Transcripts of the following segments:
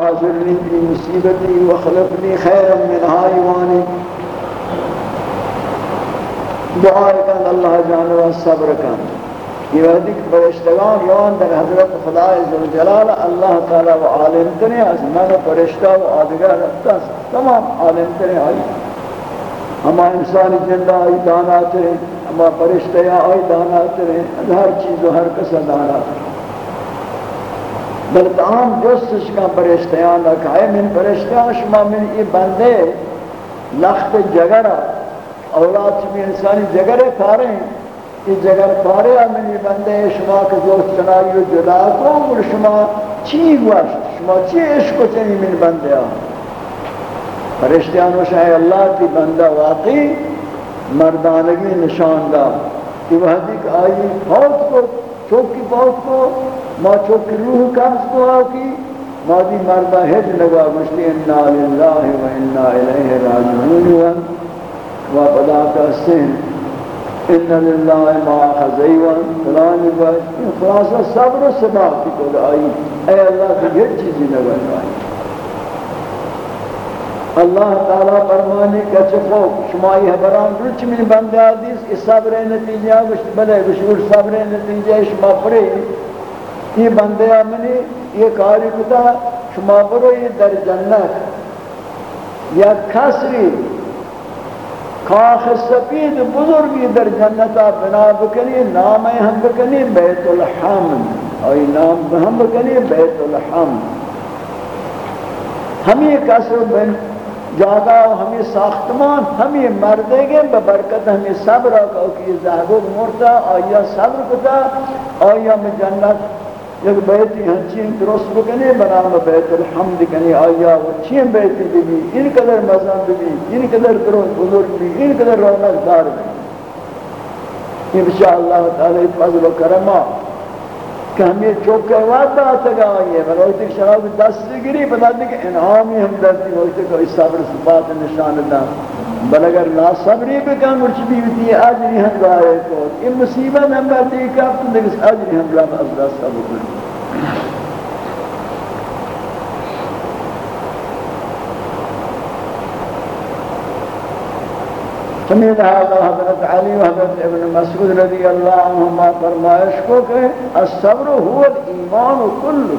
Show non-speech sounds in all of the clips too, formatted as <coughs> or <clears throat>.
حاضرنی be مصیبتی وخلفنی خیرا من حایوانی دعائی کن اللہ جانوہ صبر کن یہ وحدی کہ پرشتگان یوان در حضرت خدا عزوجلال اللہ تعالی و عالم تنے از من پرشتہ و آدگر رفتا تمام عالم تنے آئی. ہما انسانی جندہ آئی دانا ترے، ہما پرشتہ آئی دانا ترے ہر چیز و ہر کسا دانا ترے. بل تمام جستش کا پرشتیان رکھا ہے من پرشتیان شما من یہ بندے لخت جگرہ اولاد چمی انسانی جگرے کھارے ہیں یہ جگر پارے آمینی بندے شما کا دوست چنائی و جدا کو اور شما چی گوشت؟ شما چی عشق و چنی من بندے آ فرشتیانو شاہ اللہ کی بندہ واقعی مردانگی نشان دا کہ وہ حدیق آئی فوت کو چوکی فوت کو ما چوکی روح کمس کو آکی ما دی مردہ حج لگا، مشتی انا للہ و انا الیہ راجعون۔ و پدا کا سن ان للہ ما خزیوان۔ فلان باش خلاصہ صبر و سباق کو تو اے اللہ کی ہر چیزی نگر آئی۔ اللہ تعالی فرمانے کہ اچھا چفو شمائی حبران رچ من بندے حدیث اس صبر نتیجہ ہاں، گشت بلے گشور صبر نتیجہ شما پرے یہ بندے آمنی یہ کاری کتا، شما برو یہ در جنت۔ یا کسری، کاخ سپید بزرگی در جنتا بنا بکنی، نام ہم بکنی بیت الحمد اور نام ہم بکنی بیت الحمد ہمیں کسر بن جاگا ہمیں ساختمان، ہمیں مردے گے، ببرکت ہمیں صبر آکا کہ یہ زہد مرتا آیا صبر کتا، آیا میں جنت، یک بیتی ہنچین درست بکنے بنام بیت الحمد کنی آیا و چین بیتی بھی ان قدر مزان بھی ان قدر درست بزرگ بھی ان قدر رونق دار بھی انشاءاللہ تعالی فضل و کرمہ کہ ہمیں یہ چوکے وقت آتا گا آئیے بل وقت شراب دست گری بتا دیں کہ انعامی ہم درتی وقت ایک اس صبر صفات نشان دا بل اگر لا صبری بکن مرچ بھی ہوتی ہے آجری ہم گائے کو ان مصیبت ہم بہتی کہ اب تم دیکھ آجری ہم رب از دست صبر کریں سمید هذا حضرت علی و حضرت ابن مسعود رضی اللہ عنہما فرمائش کو کہ الصبر هو الایمان کل۔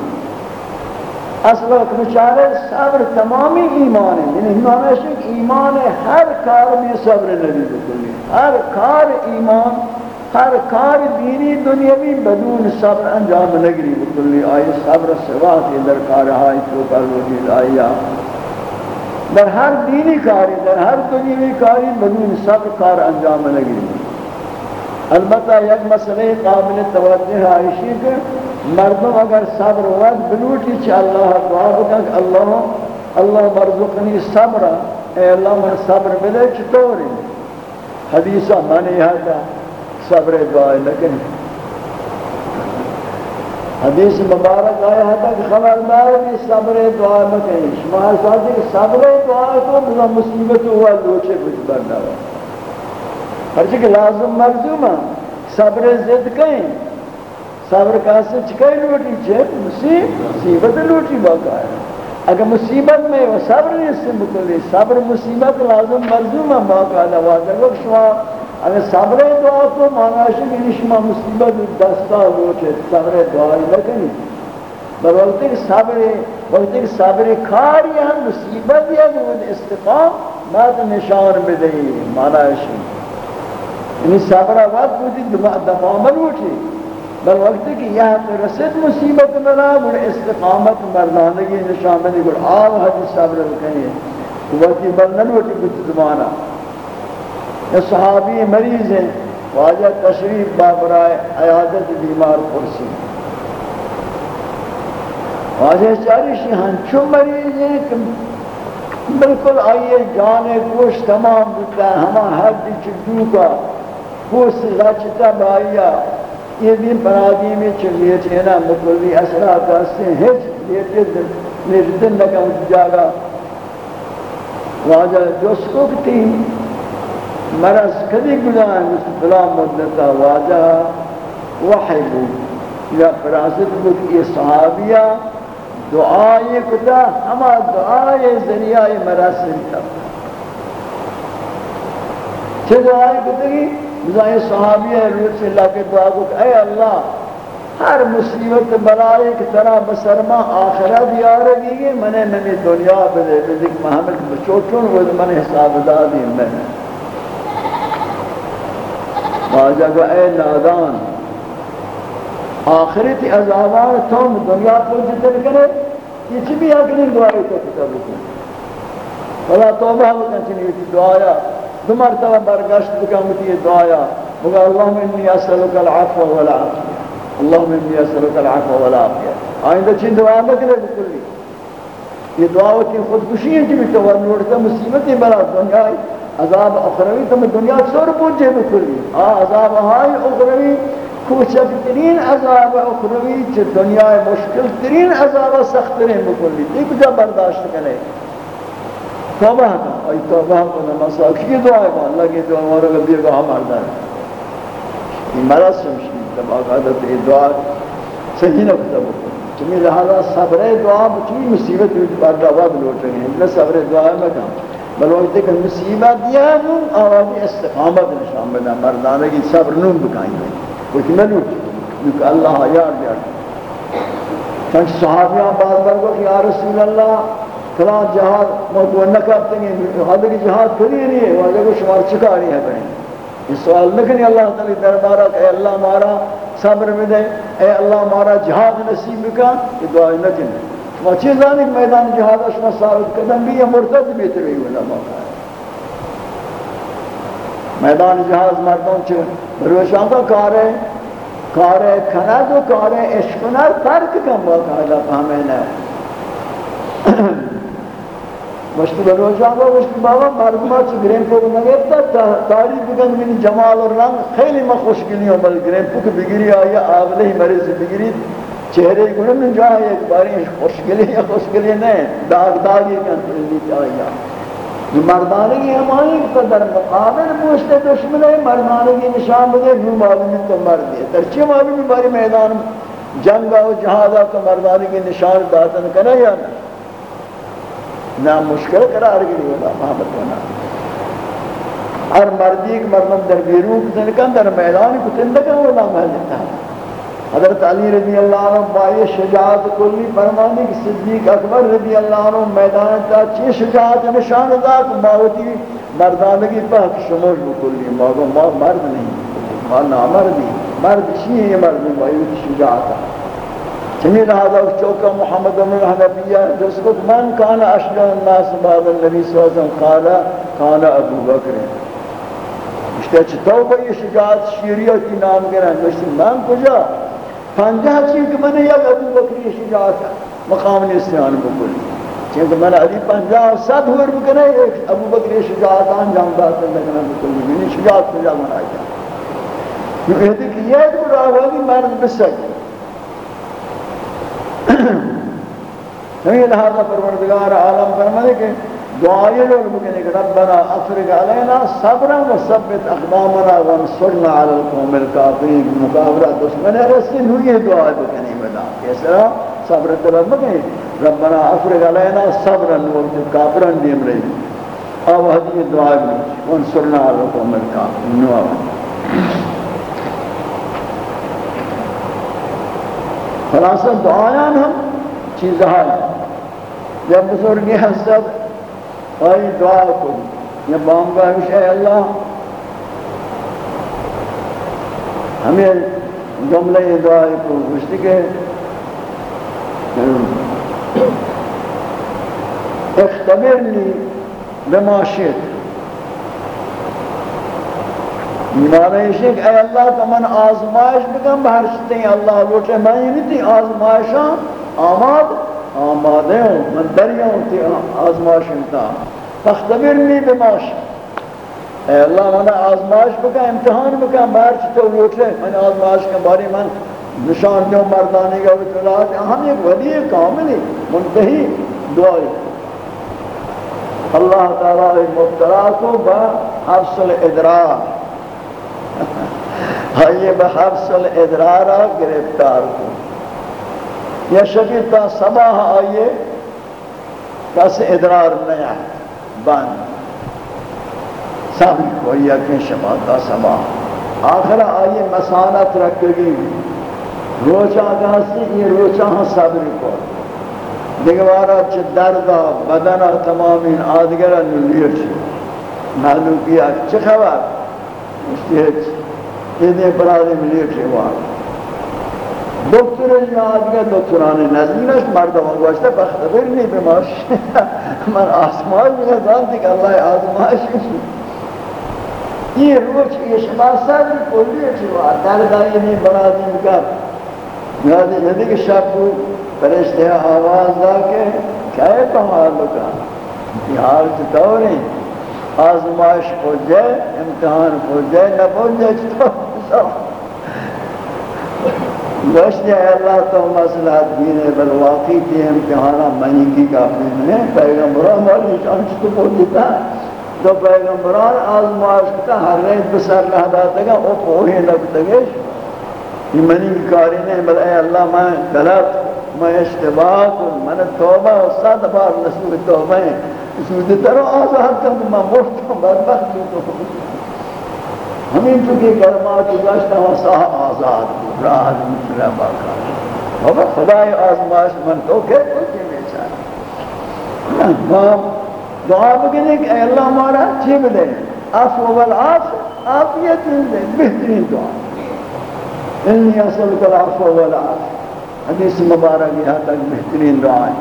اصل مشارے صبر تمامی یعنی ایمان ہے یعنی ایمان ہے ایمان ہر کار میں صبر نبی بکلی ہر کار ایمان، ہر کار دینی دنیاوی بدون صبر انجام نگری بکلی آئی صبر سوا کے درکار آئی تو کر وجود آئی در ہر دینی کاری، در ہر دنیوی کاری بدون صبر کار انجام لگی۔ البتہ یک مسئلہ قابل توجہ عائشی کہ مردم اگر صبر وقت بلوٹی چھ اللہ دعا بکن اللہ اللہ مرزقنی صبر، اے اللہ من صبر ملے چطوری حدیثہ منی ہے صبر دعا لیکن حدیث مبارک آیا ہے کہ خبردار بھی صبر دعا میں کہیں شما ساتھ کہ صبر دعا کو بلا مصیبت ہوا، لوچے کچھ بڑھنا ہوا. ہر چکہ لازم مرزوم ہے صبر زد کہیں. صبر کاسے چکے لوٹی؟ چھے مصیبت لوٹی باقا ہے. اگر مصیبت میں وہ صبر نہیں، اس سے مکلی صبر مصیبت لازم مرزوم ہے باقا ہے واضح وقت شما اگر صبر دعا کو مانا ہے کہ شما مصیبت دستا ہو چھے صبر دعائی لکنی بل وقت ایک صبر وقت ایک صبر کاری ہم مصیبت یا کہ استقام، بعد نشان بدہی مانا یعنی صبر وقت بودی ہوتی دمامل ہوتی بل وقت کہ یہ رسد مصیبت ملا گر استقامت مردانگی نشان بدہی گر آو حدیث صبر لکنی وقتی بلنن ہوتی کچھ زمانہ یا صحابی مریض ہیں، واجہ تشریف بابرائے عیادت بیمار پرسی۔ واجہ چاریشی ہنچو مریض ہیں کہ بالکل آئیے جانے گوش تمام بتا ہے ہما حد چکدو کا گوش لچتا بائیا۔ یہ بھی پرادی میں چلیے چینا مکلی مطلب اثرات ہستے ہیں، ہیچ لیتے دن لگا جاگا واجہ جس کو تھی مرض کدی گناہ بلا مدتا واجہ وحی بود یا فراست بود یہ صحابیہ دعائی کتا ہما دعائی ذریعہ مراسل تب چھے دعائی کتا گی بزائی صحابی ہے، روح سے اللہ کے دعا کو کہ اے اللہ، ہر مصیبت بلائی کی طرح بسرما آخرت یارگی گی منے منی دنیا بدے بزک محمد بچوٹون وہ من حساب دادی میں واجہ کو اے نادان، آخرت عذابان تم دنیا کو جتر کرے یہ چی بھی اگلی دعائی تو کتاب کن فلا توبہ بکن چنی یہ دعایا، دو مرتبہ برگشت بکن متی دعایا مگا اللہم انی اسألوک العفو والعافیہ۔ اللہم انی اسألوک العفو والعافیہ۔ آئندہ چین دعا بکنے بکلی یہ دعا ہوتی خودکشی ہے کہ جی تو ورنورتا مصیبتی بلا دنیا ہے۔ عذاب اخروی تم دنیا سر بوجه بکلی عذاب های اخروی کوچکترین عذاب اخروی چه دنیا مشکل ترین عذاب سخت ترین بکلی دی کجا برداشت کنه توبه کن. ای توبه کن. که دعای با اللہ کی دعا مارا کبھی گا هم اردن این مرض شمشید تب آقادت دعا صحیح نکتا بکن. چمی لحالا صبر دعا بچی مصیبت بردابا بلوٹنگی ہم نے صبر دعا مکن. بل وقت کہ مصیبت دیا نو آوازی استقامت نشان بدا مردانہ کی صبر نو بکائیں گے۔ کچھ ملوٹ کیونکہ اللہ یار دیار چنچ صحابیان بعد برگو کہ یا رسول اللہ فلان جہاد موضوع نکابتے ہیں حد جہاد کری نہیں ہے وہاں کو شمار چکاری ہے بہن۔ یہ سوال نکنی اللہ تعالی دربارہ کہ اے اللہ مارا صبر میں دے اے اللہ مارا جہاد نصیب کا، یہ دعا نہ جنے شما چیزانی میدان جہاد شما ثابت قدم بھی یا مرتد بھی تبی علماء میدان جہاز مردوں چھے بروشان کا کار ہے کار ہے کھند و کار ہے اشکنر فرق کم واقع اللہ فہمین ہے مشتی بروشان کا مشتی بابا مردمہ چھے گرین پوک نگیتا تاریخ بگن من جمال و رنگ خیلی ما خوش گلی ہوں بل گرین پوک بگری آیا آبلہ ہی مریض بگری چہرے گنم میں جا ہے، ایک باری خوشگلی یا خوشگلی نہیں، داغ داغی کا تلی چاہیا جو مردانگی ہماری قدر مقابل پوچھتے دشمن ہے، مردانگی نشان بدے جو معلومی تو مرد ہے۔ ترچی معلومی باری میدان جنگ و جہادا تو مردانگی نشان داتن کرے یا نہ؟ نہ مشکل قرار گری ہوگا محمد ہونا ہر مردی ایک مردم در بیروک دن دنکن در میدان کو تندکن ہوگا محلتا ہے۔ حضرت علی رضی اللہ عنہ بائی شجاعت کلی فرمانے کہ صدیق اکبر رضی اللہ عنہ میدان تا چی شجاعت نشان دا کہ ماوتی مردانگی پاک شمول بکلی ماغو ما مرد نہیں، ما نامردی مرد چی ہے یہ مرد بائی شجاعت چنی لہذا چوکا محمد امر حنفیہ جس کو من کانا اشجع الناس بعد النبی صلی اللہ علیہ وسلم قالا کانا ابو بکر۔ اشتہ چطور بھئی شجاعت شیریتی نام گرن من کجا؟ پنجہ چیز کہ میں نے یک ابو بکری شجاعت مقام نسیان بکلی چونکہ میں نے علی پنجہ سات ہوئر بکنے ایک ابو بکری شجاعت انجام داتا لگنا بکلی میں نے شجاعت پنجہ منائی جا یہ کہتے کہ یہ تو راوانی مرد بسک ہمیں لہذا پروردگار عالم فرمانے کہ دعائیں لوگ بکنے کہ ربنا افرق علینا صبرا و ثبت اقدامنا و انصرنا علی القوم الکافرین مقابلہ دشمن رسی ہوئی دعائیں بکنے بدا کس طرح صبر طلب بکنے ربنا افرق علینا صبرا و کافران دیم رہی. اب حدیث دعائیں بکنے و انصرنا علی القوم الکافرین خلاصہ دعائیں ہم چیزیں جب بزرگی حسد آئی دعا کو یہ بامگاہ ہمشہ اے اللہ ہمیں جملہ دعائی کو گوشتی کے اختبرنی بما شئت ایمان ہے کہ اے اللہ تو من آزمائش بکن بہر شتے ہیں اللہ لوٹے میں یہ نہیں من دریا ہوں تی آزمائش انتا فاختبرنی بماش اے اللہ من آزمائش بکا، امتحان بکا بار چھتے لوٹے من آزمائش کے باری من نشان دیوں مردانی کا اطلاعات ہم ایک ولی کاملی منتہی دعائی اللہ تعالی مبتلا کو با حفظ الادرار <laughs> ہائیے با حفظ الادرارہ گرفتار کو۔ یا شبیر تا سباہ آئیے، کس ادرار نیا بند۔ صبر کو یقین شبا تا سباہ آخر آئیے مسانت رکھگی۔ روچا کہاستی یہ روچا ہاں صبر کو۔ دیگوارا چھ دردہ بدنہ تمامین آدگرہ نلیر چھ معلوم کیا؟ چھ خبر؟ مشتی ہے یہ دے برادے ملیر چھ وہاں۔ دکتر یاد گیا دکتران نزدیکش مردم گوشته بختبر نی بماش <laughs> من آسمان میگه زانتی که اللہ آزمایش یہ روچ یہ شما صدر کلی چوا در داری نہیں بنا دیں کا ندی کہ شب کو فرشتے آواز دا کے کہے کمال لکا یہ حال دور ہیں آزمائش پہنچ جائے امتحان پہنچ جائے نہ پہنچ جائے تو؟ گوشت ہے، اللہ تو مسئلہ دین بل واقعی تھی، امتحانہ منی کی کافی میں پیغمبران والی چانچ تو بول دیتا۔ تو پیغمبران آزمائش کتا ہر ریت بسر لہدا تگا او پوہی لگتا گے یہ منی کی کاری نہیں، بل اے اللہ، میں غلط، میں اشتباہ کن من توبہ و صد بار نسول توبہ ہیں اس میں دیتا رہا آزاد کن میں مفت ہوں، بدبخت ہوں۔ ہمیں تو کہ کلمات گشت ہوا ساہ آزاد راہ مطلع باقا بابا، خدای آزماش من تو کہ کچھ بیچارا دعا بگنے کہ اے اللہ ہمارا چی بدے عفو والعاف، عافیت دے بہترین دعا۔ انی اصل کل عفو والعاف۔ حدیث مبارک یہاں تک بہترین دعا ہے۔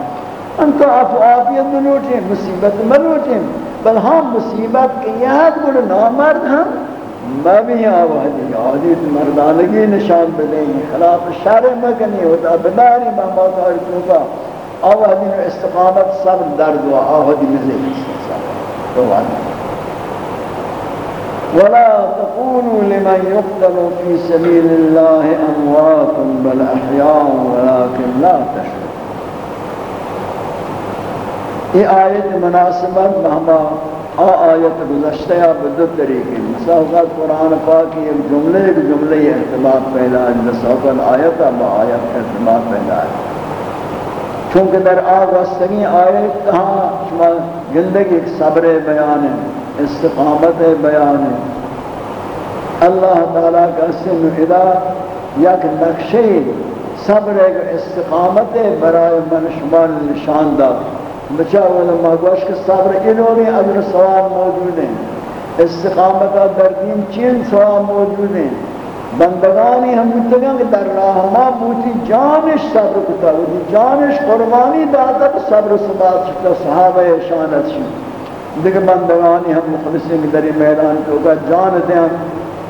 انتو عفو، عافیت منوٹیں مصیبت منوٹیں بل ہم مصیبت کے یہاں گوڑ نامرد ہم۔ میں بھی آوازی آوازی مردانگی نشان بدیں خلاف شر مکنی ہوتا بداری محمد آرکوں کا آوازی میں استقامت صبر درد و آوازی مزید ولا تقولوا لمن يقتل في سبيل الله أموات بل أحياء ولكن لا تشعرون یہ آیت مناسبت مہما آیت گزشتہ یا بدو طریقے مثلا قرآن پاک کی ایک جملے ایک جملے ارتباط پیدا ہے۔ نسوکل آیت با آیت ارتباط پیدا ہے۔ چونکہ در آگ وستگی آیت کہاں شما گندگی ایک صبر بیان ہے، استقامت بیان ہے۔ اللہ تعالیٰ کا سن ادا یک نقشے، صبر استقامت برائے من شما نشان دار بچا علماء گوش کہ صبر علومی اجر ثواب موجود ہیں۔ استقامت در دین چین ثواب موجود ہیں۔ بندگانی ہم متگاں کہ در راہ ما بوتی جانش صبر کتا ہوتی جانش قربانی داتا صبر سبات شکتا صحابہ شانت شکتا دیکھ بندگانی ہم مخلصیں در میدان کو کا جان دیں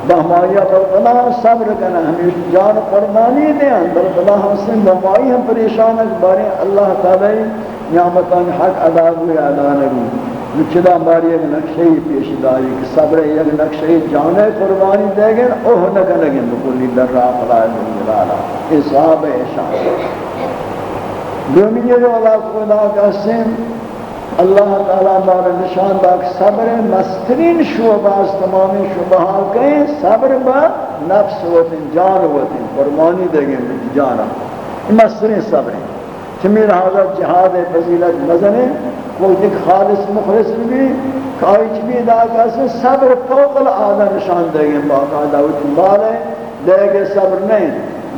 بہمائیہ پر بلا صبر کرنا، ہمیں جان قربانی دیں بل بلا ہم سے بہمائی ہم پریشان ہے بارے اللہ تعالی نعمتان حق ادا ہوئے ادا نبی. چدا ماری ایک نقشہی پیش داری کہ صبر ایک نقشہی جانے قربانی دے گئے، اوہ نکا لگیں بکلی در راہ خلائے من جلالا اصحاب اشان دومی جو اللہ خدا کا سن اللہ تعالیٰ مارا نشان دا صبر مسترین شعبہ از تمامی شعبہ ہاں کہیں صبر با نفس وطن جان وطن قربانی دے گئے، جانا. مسترین صبر ہیں. چمی لہذا جہاد فضیلت مزنے کوئی ایک خالص مخلص بھی کائی چمی داکہ سے صبر فوق العادہ نشان دے گے باقاعدہ وچن بالے دے گے صبر نہیں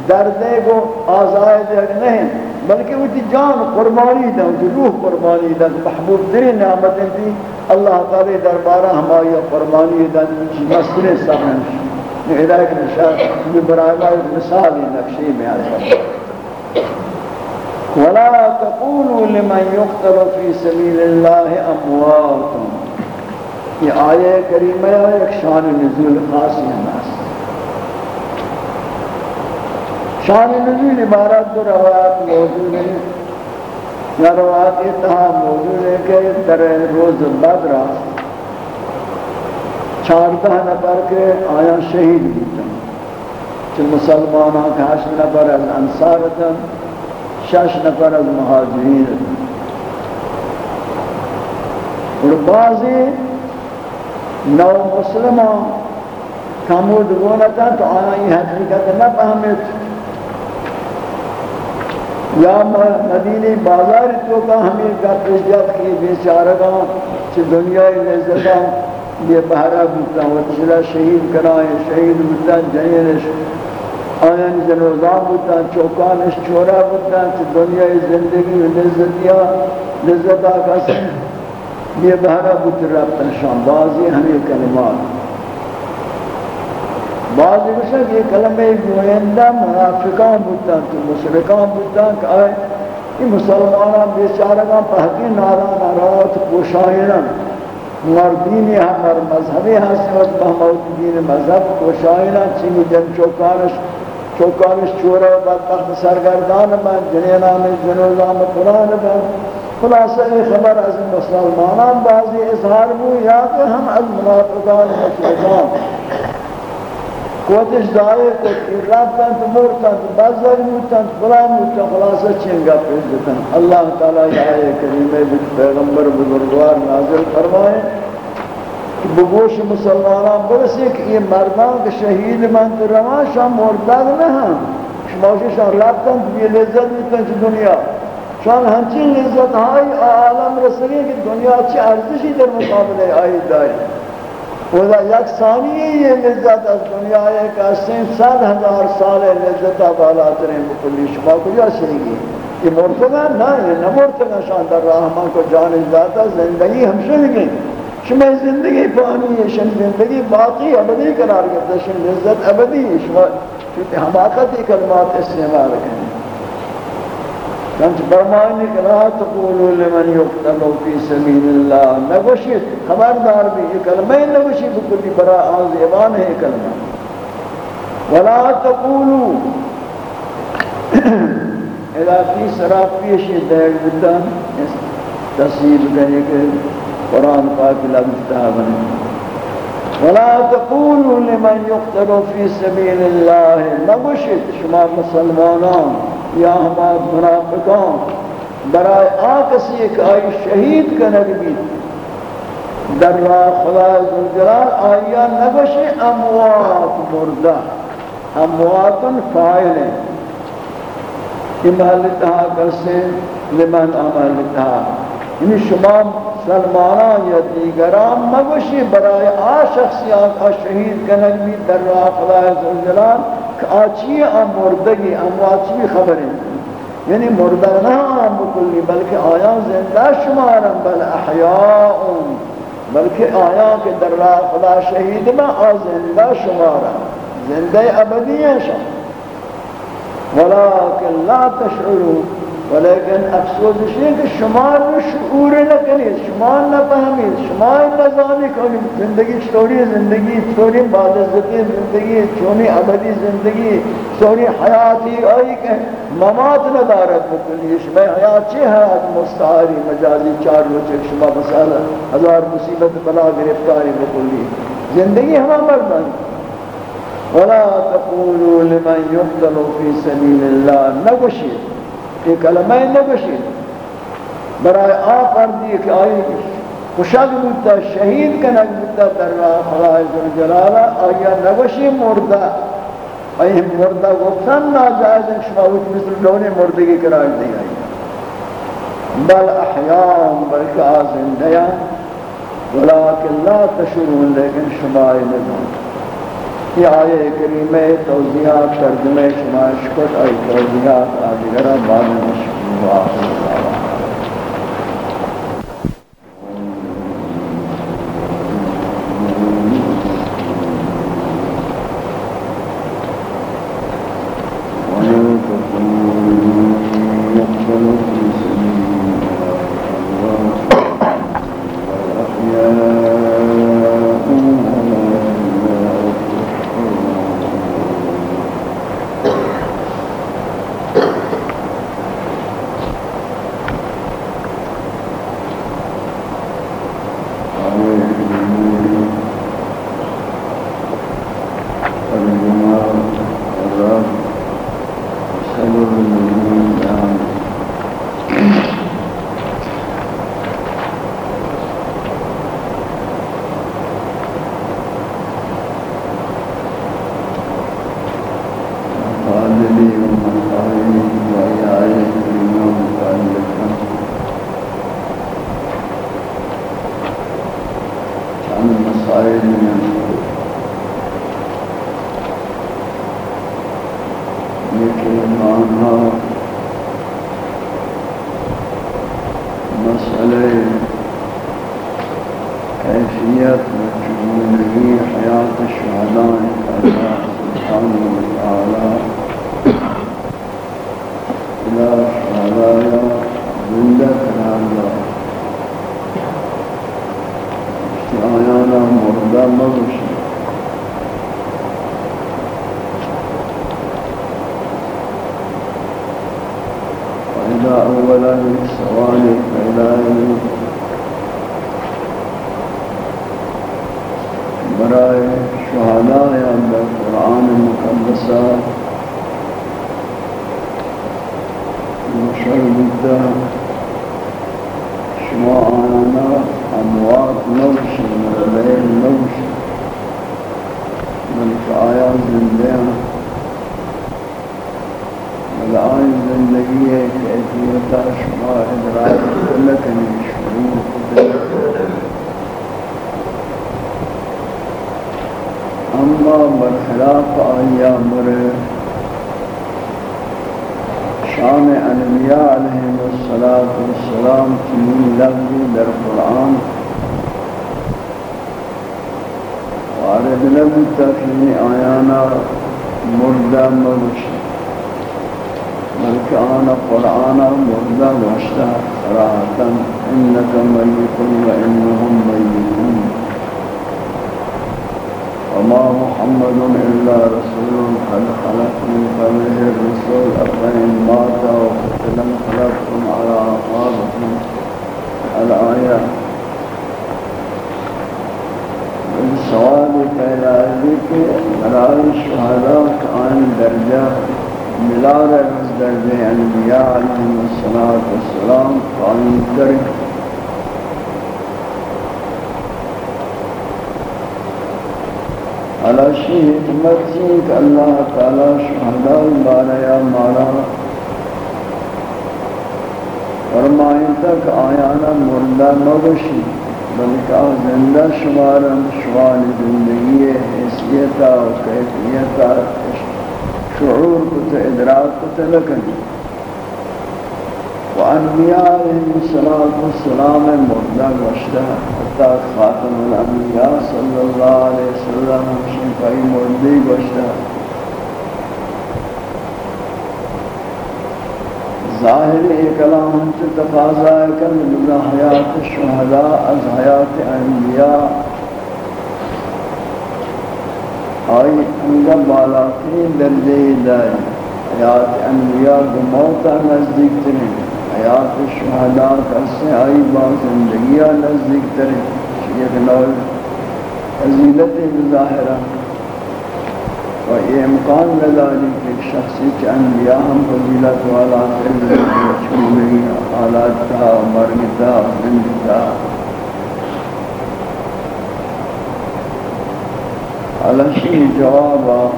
دردے کو آزائے دے گے نہیں، بلکہ وہ جان قربانی دیں وہ روح قربانی دیں محبوب تری نعمتیں تھی اللہ تعالی دربارہ ہماری قربانی دیں مصر صبر نشان ہدایت نشان، یہ برائے مثالی نقشی میں آتا ولا تقولوا لمن يقتل في سبيل الله اموات یہ آیہ کریمہ ہے، ایک شان نزول خاص ہے شان نزول عبارت دو روایات موجود ہیں. یا روایات اتہا موجود ہے کہ در روز بدر چاردہ نفر کے آیا شہید ہوتا چل مسلمانوں کا حشر نفر از انصار تھا. شش نفر از مہاجرین اور بعضی نو مسلمان کمود گونتا تو آنا یہ حقیقت نہ پہمت یا مدینی بازار تو کا ہمیں گپ جات کی بیچارگاں چ دنیا لذتاں یہ بہرا بوتا و تجلا شہید کرائے شہید بوتا جنینش آیان جنوزا بوتا چوکانش چورا بوتا چ دنیا زندگی و لذتیا لذتا کا سن یہ بہرا بوت رابطہ شام بازی ہمیں کلمات. بعض وشک یہ کلمہ گویندہ منافقان بودتا تو مشرکان بودتا کہ آئے یہ مسلمانان بیچارگان پہتی نارا نارات کوشائنا مردینی ہمار مذہبی حسنت بہموت دین مذہب کوشائنا چینی جن چوکانش چوکانش چورا و بدبخت سرگردان من، جنینان جنوزان قرآن من. خلاصہ یہ خبر از مسلمانان بعضی اظہار بو یا کہ ہم از منافقان مشرکان کوتش دائے تو رفتن تو مرتن تو بزر موتن تو بلا موتن خلاصہ چنگا پیش دیتن اللہ تعالیٰ یہ آئے کریمے پیغمبر بزرگوار نازل فرمائے. بگوش مسلمانان برسی کہ یہ مردان کے شہید من تو روان شاہ مردد نہ ہم شماشی شاہ رفتن تو لذت بیتن چی دنیا. شان ہنچی لذت ہائی عالم رسلی کہ دنیا چی ارزشی در مقابلے آئی دائی خدا یک ثانیه یہ لذت از دنیا ہے کہ سین سات ہزار سال لذت بالا ترین بکلی. شما کجا شریگی یہ مرتبہ نہ ہے نہ مرتبہ شان در رحمان کو جان ذاتا زندگی ہم شنگیں شما زندگی پانی ہے شن زندگی باقی ابدی قرار کرتا شن لذت ابدی ہے شما چونکہ حماقتی کلمات استعمال کریں چنچ برمانی کہ لا تقولوا لمن يقتل في سبيل الله نگوشید خبردار بھی یہ کلمہ نگوشید بکلی برا آزیبان ہے کلمہ ولا تقولوا. <coughs> اذا في سرا دیکھ بتا تصیب کرنے کے قرآن پاک لفظ تابنے ولا تقولوا لمن يقتل في سبيل الله نگوشید شما مسلمانان یا ہمارا منافقان برای آکسی ایک آئی شہید کنگ بھی۔ در راہ خدا زلجلال آئیا نگوش اموات مردہ۔ اموات فائل ہیں۔ یہ محل تہا کرسے لمن عمل تہا یعنی شما مسلمانان یا دیگران مگوشی برای آ شخصیان آ شهید کنگ می در را خدای زلجلال که آچی آن مردگی امواتی خبری. یعنی مردگ نه آم بکلی بلکه آیا زنده شمارن بل احیاء بلکه آیا که در را خدا شهید ما آ زنده شمارن. زنده ابدی شمارن ولكن لا تشعروا ولیکن افسوس ہے کہ شما شعور نہ کنید شما نہ فهمید شما نظامی کنید زندگی چطوری زندگی چطوری بعد عزتی زندگی چونی ابدی زندگی چونی حیاتی آئی کہ ممات ندارد بکنی شما حیات چی حیات مستعاری مجازی چار روچے شما مسئلہ، ہزار مصیبت بلا گرفتاری بکنی۔ زندگی ہما مردن ولا تقولوا لمن يقتل في سبيل الله نگوشید۔ یہ کلمہ نگوشید برای آ فردی کہ آئی خوشک بودتا شہید کنک بودتا در راہ خدای ذوالجلالہ آیا نگوشی مردہ؟ آئی مردہ گفتن ناجائز ہیں؟ شما وچ مثل لونے مردگی قرار دی آئی بل احیام بلکہ آزندیا ولیکن لا تشرون لیکن شما نگوشید یہ آئے کریمہ توضیحات ترجمہ شما شکر آئی توضیحات آدھگرہ بعد مشکل آخر اللہ ناشتا راحتا انکا میتن و انہم میتن وما محمد الا رسول قد خلق من قبله الرسول افرین ماتا و فتلم خلقتم على عقابتم الآیات سوال پیدا ہے کہ رائے شہداء کا آئین درجہ ملا رہے درب انبیاء علیہ السلام قائم کریں علاشی حکمت سے کہ اللہ تعالی شہداء باریا مارا فرمائیں تک آیانا مردہ مگشی بلکہ زندہ شمارم شمار زندگی حیثیتا و کیفیتا شعور کو تو ادراک کو تو لکنی و انبیاء علیہ السلام والسلام مردہ گوشتہ حتی خاتم الانبیاء صلی اللہ علیہ وسلم شنفائی مردی گوشتہ ظاہر ایک کلام ہم سے تقاضا ہے کہ حیات شہداء از حیات انبیاء آئی اندر بالاقین درجہ دائی، حیات انبیاء کو موتا نزدیک ترین حیات شہدان کسے آئی بعض اندگیہ نزدیک ترین شیخ نور عزیلت بظاہرہ و یہ امکان ندالی کہ ایک شخصی کہ انبیاء ہم فضیلت والا فضیلت چھوڑی آلات تھا، مرگ تھا زندگ تھا۔ على شيء جوابا.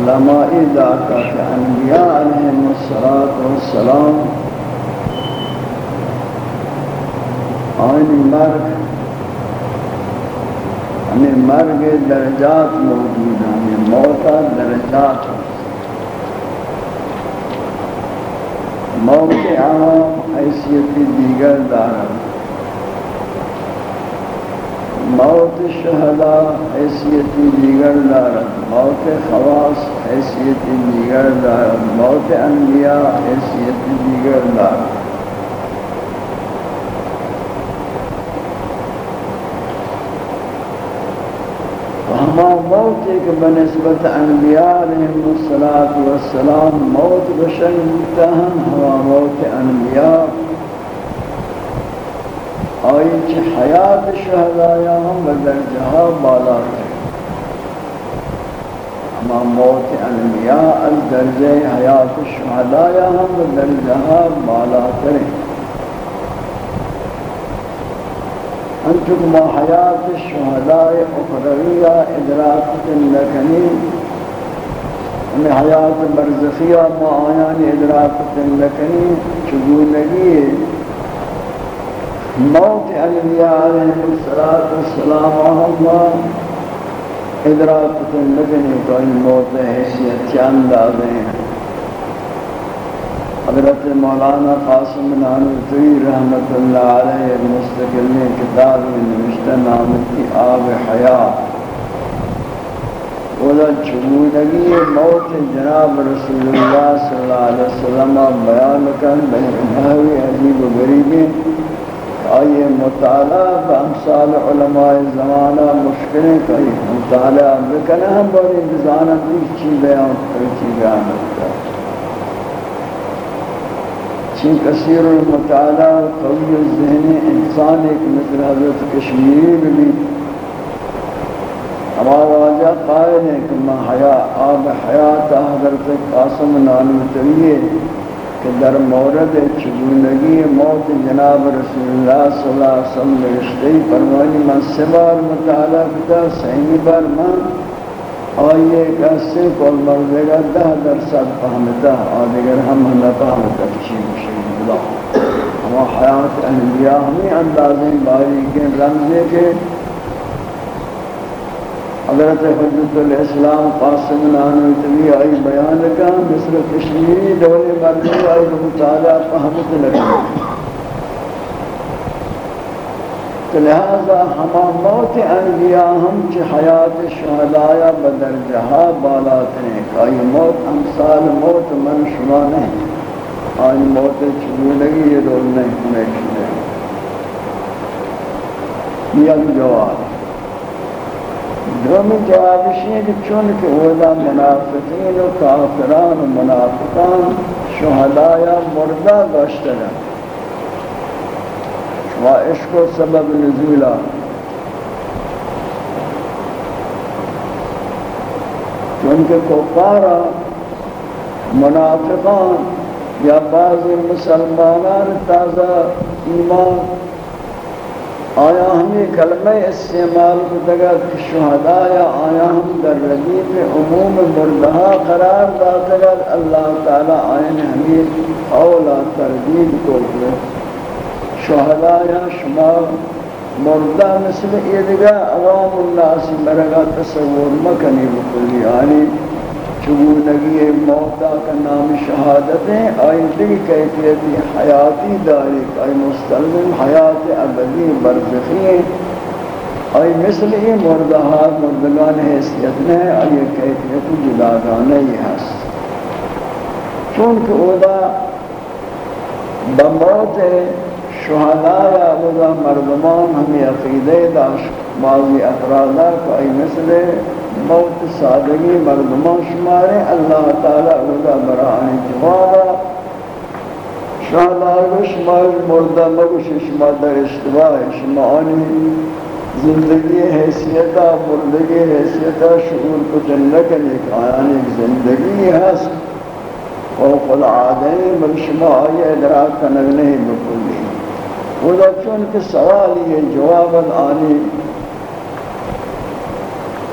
علماء ذاك كأنبياء عليهم الصلاة آئین مرگ ہمیں مرگ درجات موجود ہمیں یعنی موتا درجات موت عام حیثیت دیگر دارم موت شہدہ حیثیتی نگر دارت موت خواص حیثیتی نگر دارت موت انبیاء حیثیتی نگر دارت ہمان موت ایک بنسبت انبیاء علیہ السلام موت بشن ہوتا ہم ہمان موت انبیاء. آئی چی حیات شہد آیا ہم مدر جہاں بالا تھے اما موت انبیاء الدرجہ حیات شہدایا ہم بدر جہاں بالا تھے أنتم ما حیات الشہداء اقرریہ ادراکت لکنی ہمیں حیات برزخیہ ما آیان ادراک تنکنی چگونگی موت انبیاء علیہ السلام اللہ ادراک کن لگنے تو ان موت حیثیت چاند آدھیں حضرت مولانا قاسم نانوتوی جی رحمت اللہ علیہ مستقل کتاب میں نوشتہ نام کی آب حیات ولا چمودگی موت جناب رسول اللہ صلی اللہ علیہ وسلم بیان کن بہنہوی عجیب و غریبی آئیے مطالعہ بامثال علماء زمانہ مشکلیں کئی مطالعہ بکنے ہم بڑی بزانہ دیکھ چی بیان کئی چی بیان کرتا چی کثیر المطالعہ قوی الذہن انسان ایک مثل حضرت کشمیری بھی۔ ہما واجہ قائل ہے کہ میں حیا آب حیات حضرت قاسم نانو تریے کہ در مورد چگونگی موت جناب رسول اللہ صلی اللہ علیہ وسلم رشتی پروانی من سے بار مطالعہ کتا سہیمی بار من آئیے کسی کل مردے گا دہ در صد فہمتا آدھگر ہم نہ فہمتا کشی مشہید بلا ہما حیات انبیاء ہمیں اندازیں باری کے رمزے کے حضرت حجت الاسلام قاسم نانوی تبی آئی بیان کا، مصر کشمیری دول مردی آئی مطالعہ فہمت لگا۔ لہذا ہما موت انبیاء ہم چی حیات شہدایا بدر جہا بالات ہیں آئی موت امثال موت من شما نہیں۔ آئی موت چلو لگی، یہ دول نہیں ہمیشہ یک جواب۔ دومی جوابشی ہے کہ چونکہ اولا منافقین و کافران و منافقان شہدایا مردہ گوشتگا و عشق و سبب نزولا چونکہ کفارا منافقان یا بعض مسلمانان تازہ ایمان آیا ہمیں کلمہ استعمال کو دگا کہ شہداء آیا ہم در ردیف عموم مردہا قرار داتا اللہ تعالی آئین ہمیں اولا تردید کو دے شہداء شما مردہ مثل ایدگا عوام الناس مرگا تصور مکنی بکلی آنی۔ چگونگی موتا کا نام شہادت ہے۔ آئی دیکھ کیفیتی حیاتی داری آئی مستلزم حیات ابدی برزخی ہے۔ آئی مثل ہی مردہات مردگان حیثیت نے آئی کیفیت جداگانے ہی ہست۔ چونکہ اودا بموت شہداء یا اودا مردمان ہمیں عقیدے داشت، بعضی افرادہ کو آئی مثل موت سادگی مردمان شمارے اللہ تعالی اولا برائن جوابا. شاہد شاہدار شمار مردہ مگوش، شما در اشتباہ شما آنی. زندگی حیثیتا مردگی حیثیتا شعور کو جنکن ایک آیان ایک زندگی ہست. فوق العادین بل شما آئی ادراک کنگ نہیں بکلی. وہ چون کہ سوال یہ جواب آنی.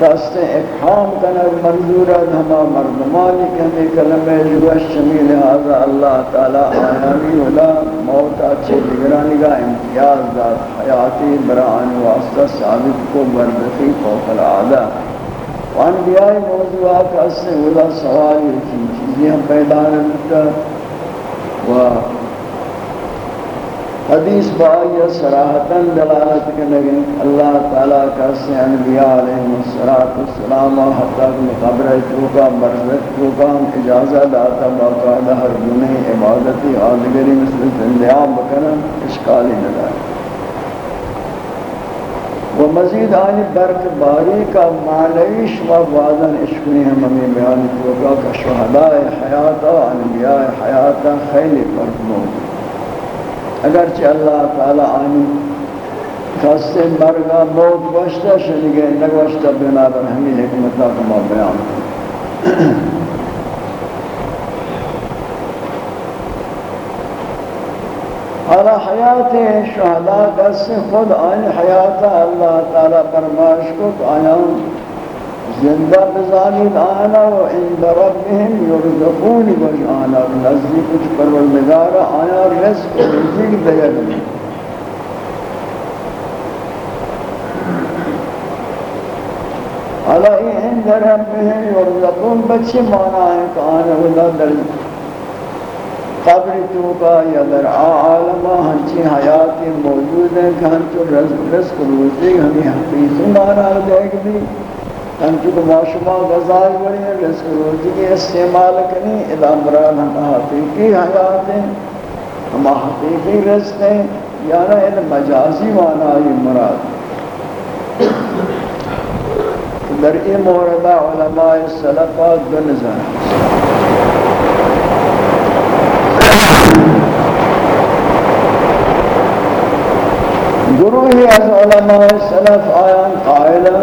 کست افحام کنر منظور ہما مردمانی کہ ہمیں کلمہ جوش شمیل حاضر اللہ تعالی آیانی ولا موت اچھے دگرانی کا امتیاز داد حیاتی بران واسطہ ثابت کو بردخی فوق العادہ۔ وانبیاء موضوعات اس سے ولا سوال کی چیزیں پیدا رکھتا و حدیث بائی سراحتاً دلالت کرنے اللہ تعالیٰ کا سے انبیاء علیہ السلام حتیٰ کہ قبر چوکا برزت چوکا ہم اجازہ داتا، باقاعدہ ہر گنہ، عبادتی آدگری مثل زندیاب بکنا اشکالی ندار و مزید آنی برک باری کا معنی شما بعداً اشکنی ہم ہمیں بیان چوکا کہ شہداء حیاتا انبیاء حیاتا خیلی فرق موجود۔ اگرچه الله تعالی آنی خواسته مرگا موت گوشتا شنگه نگوشتا بنابر همین حکمتا که ما بیان. حالا حیات شهدا دست خود آن حیات الله تعالی برماش کو آیان زندہ بزانی آنا و عند ربهم یرزقونی بری آنا و نزدی کچھ پروردگار آیا رزق و رزق دیگر حالا این عند ربهم یرزقون بچی مانا ہے کہ آنا و در قبر تو کا یا در عالمہ ہنچی حیات موجود ہیں کہ ہم تو رزق رزق روزی ہمیں حقیقی مانا دیکھ دی ہنچو کہ معاشمہ غزائی بڑی ہیں رزق روزی کی استعمال کریں ادا مراد ہم حقیقی حیات ہیں، ہم حقیقی رزق ہیں یعنی علم مجازی مانا یہ مراد در این مورد علماء السلفات دو نظر گروہی از علماء السلف آیان قائلا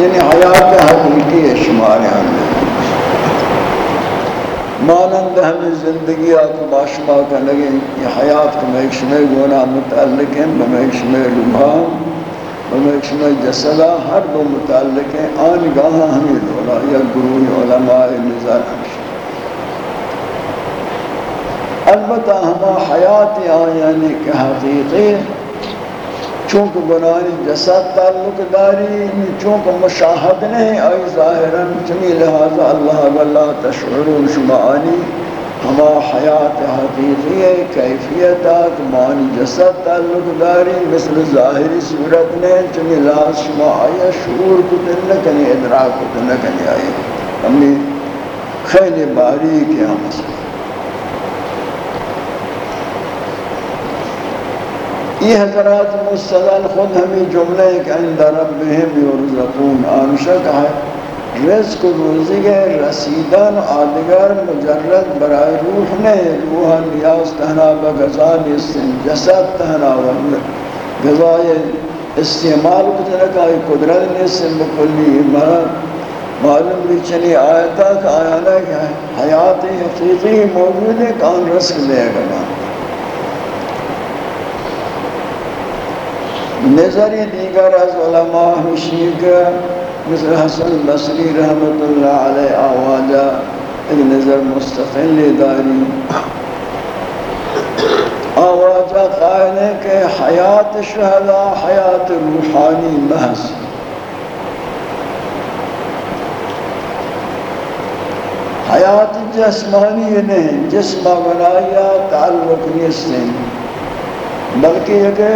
یعنی حیات حقیقی ہے، شمار ہم۔ مانند ہمیں زندگی آکو باشما کا لگے، یہ حیات کو میں ایک شمع گونا متعلق ہیں، میں ایک شمع روحان میں ایک شمع جسدہ ہر دو متعلق ہیں۔ آن گاہ ہمیں دولا، یا گروہ علماء نظر ہمشہ البتہ ہما حیات آیانی کے حقیقی چونکہ بنانی جسد تعلق داری، چونکہ مشاہد نہیں، آئی ظاہراً چمی لہذا اللہ واللہ تشعرون شمعانی ہما حیات حقیقی کیفیتات معنی جسد تعلق داری، مثل ظاہری صورت نہیں چمی لہذا شما آیا شعور کتن نکنی ادراک کتن نکنی آئی۔ ہمیں خیلی باریک ہے ہم اسے یہ حضرات مستدل خود ہمیں جملے کہ عند ربهم یرزقون آنشا کہا ہے، رزق و روزی کے رسیدن آدگر مجرد برای روح نہیں روح نیاز تہنا بغذان جسد تہنا غذائے استعمال کتنا کہ قدرت نے سن بکلی معلوم بھی چنی آیتا کہ آیانا کہ حیات حقیقی موجود ہے کان رزق لے گا نظری دیگر از علماء ہمشیر مثل حسن بصری رحمت اللہ علیہ آواجہ ایک نظر مستقل داری۔ آواجہ قائل ہے کہ حیات شہدہ حیات روحانی محض۔ حیات جسمانی نہیں جسمہ بنایا تعلق نہیں بلکہ یہ کہ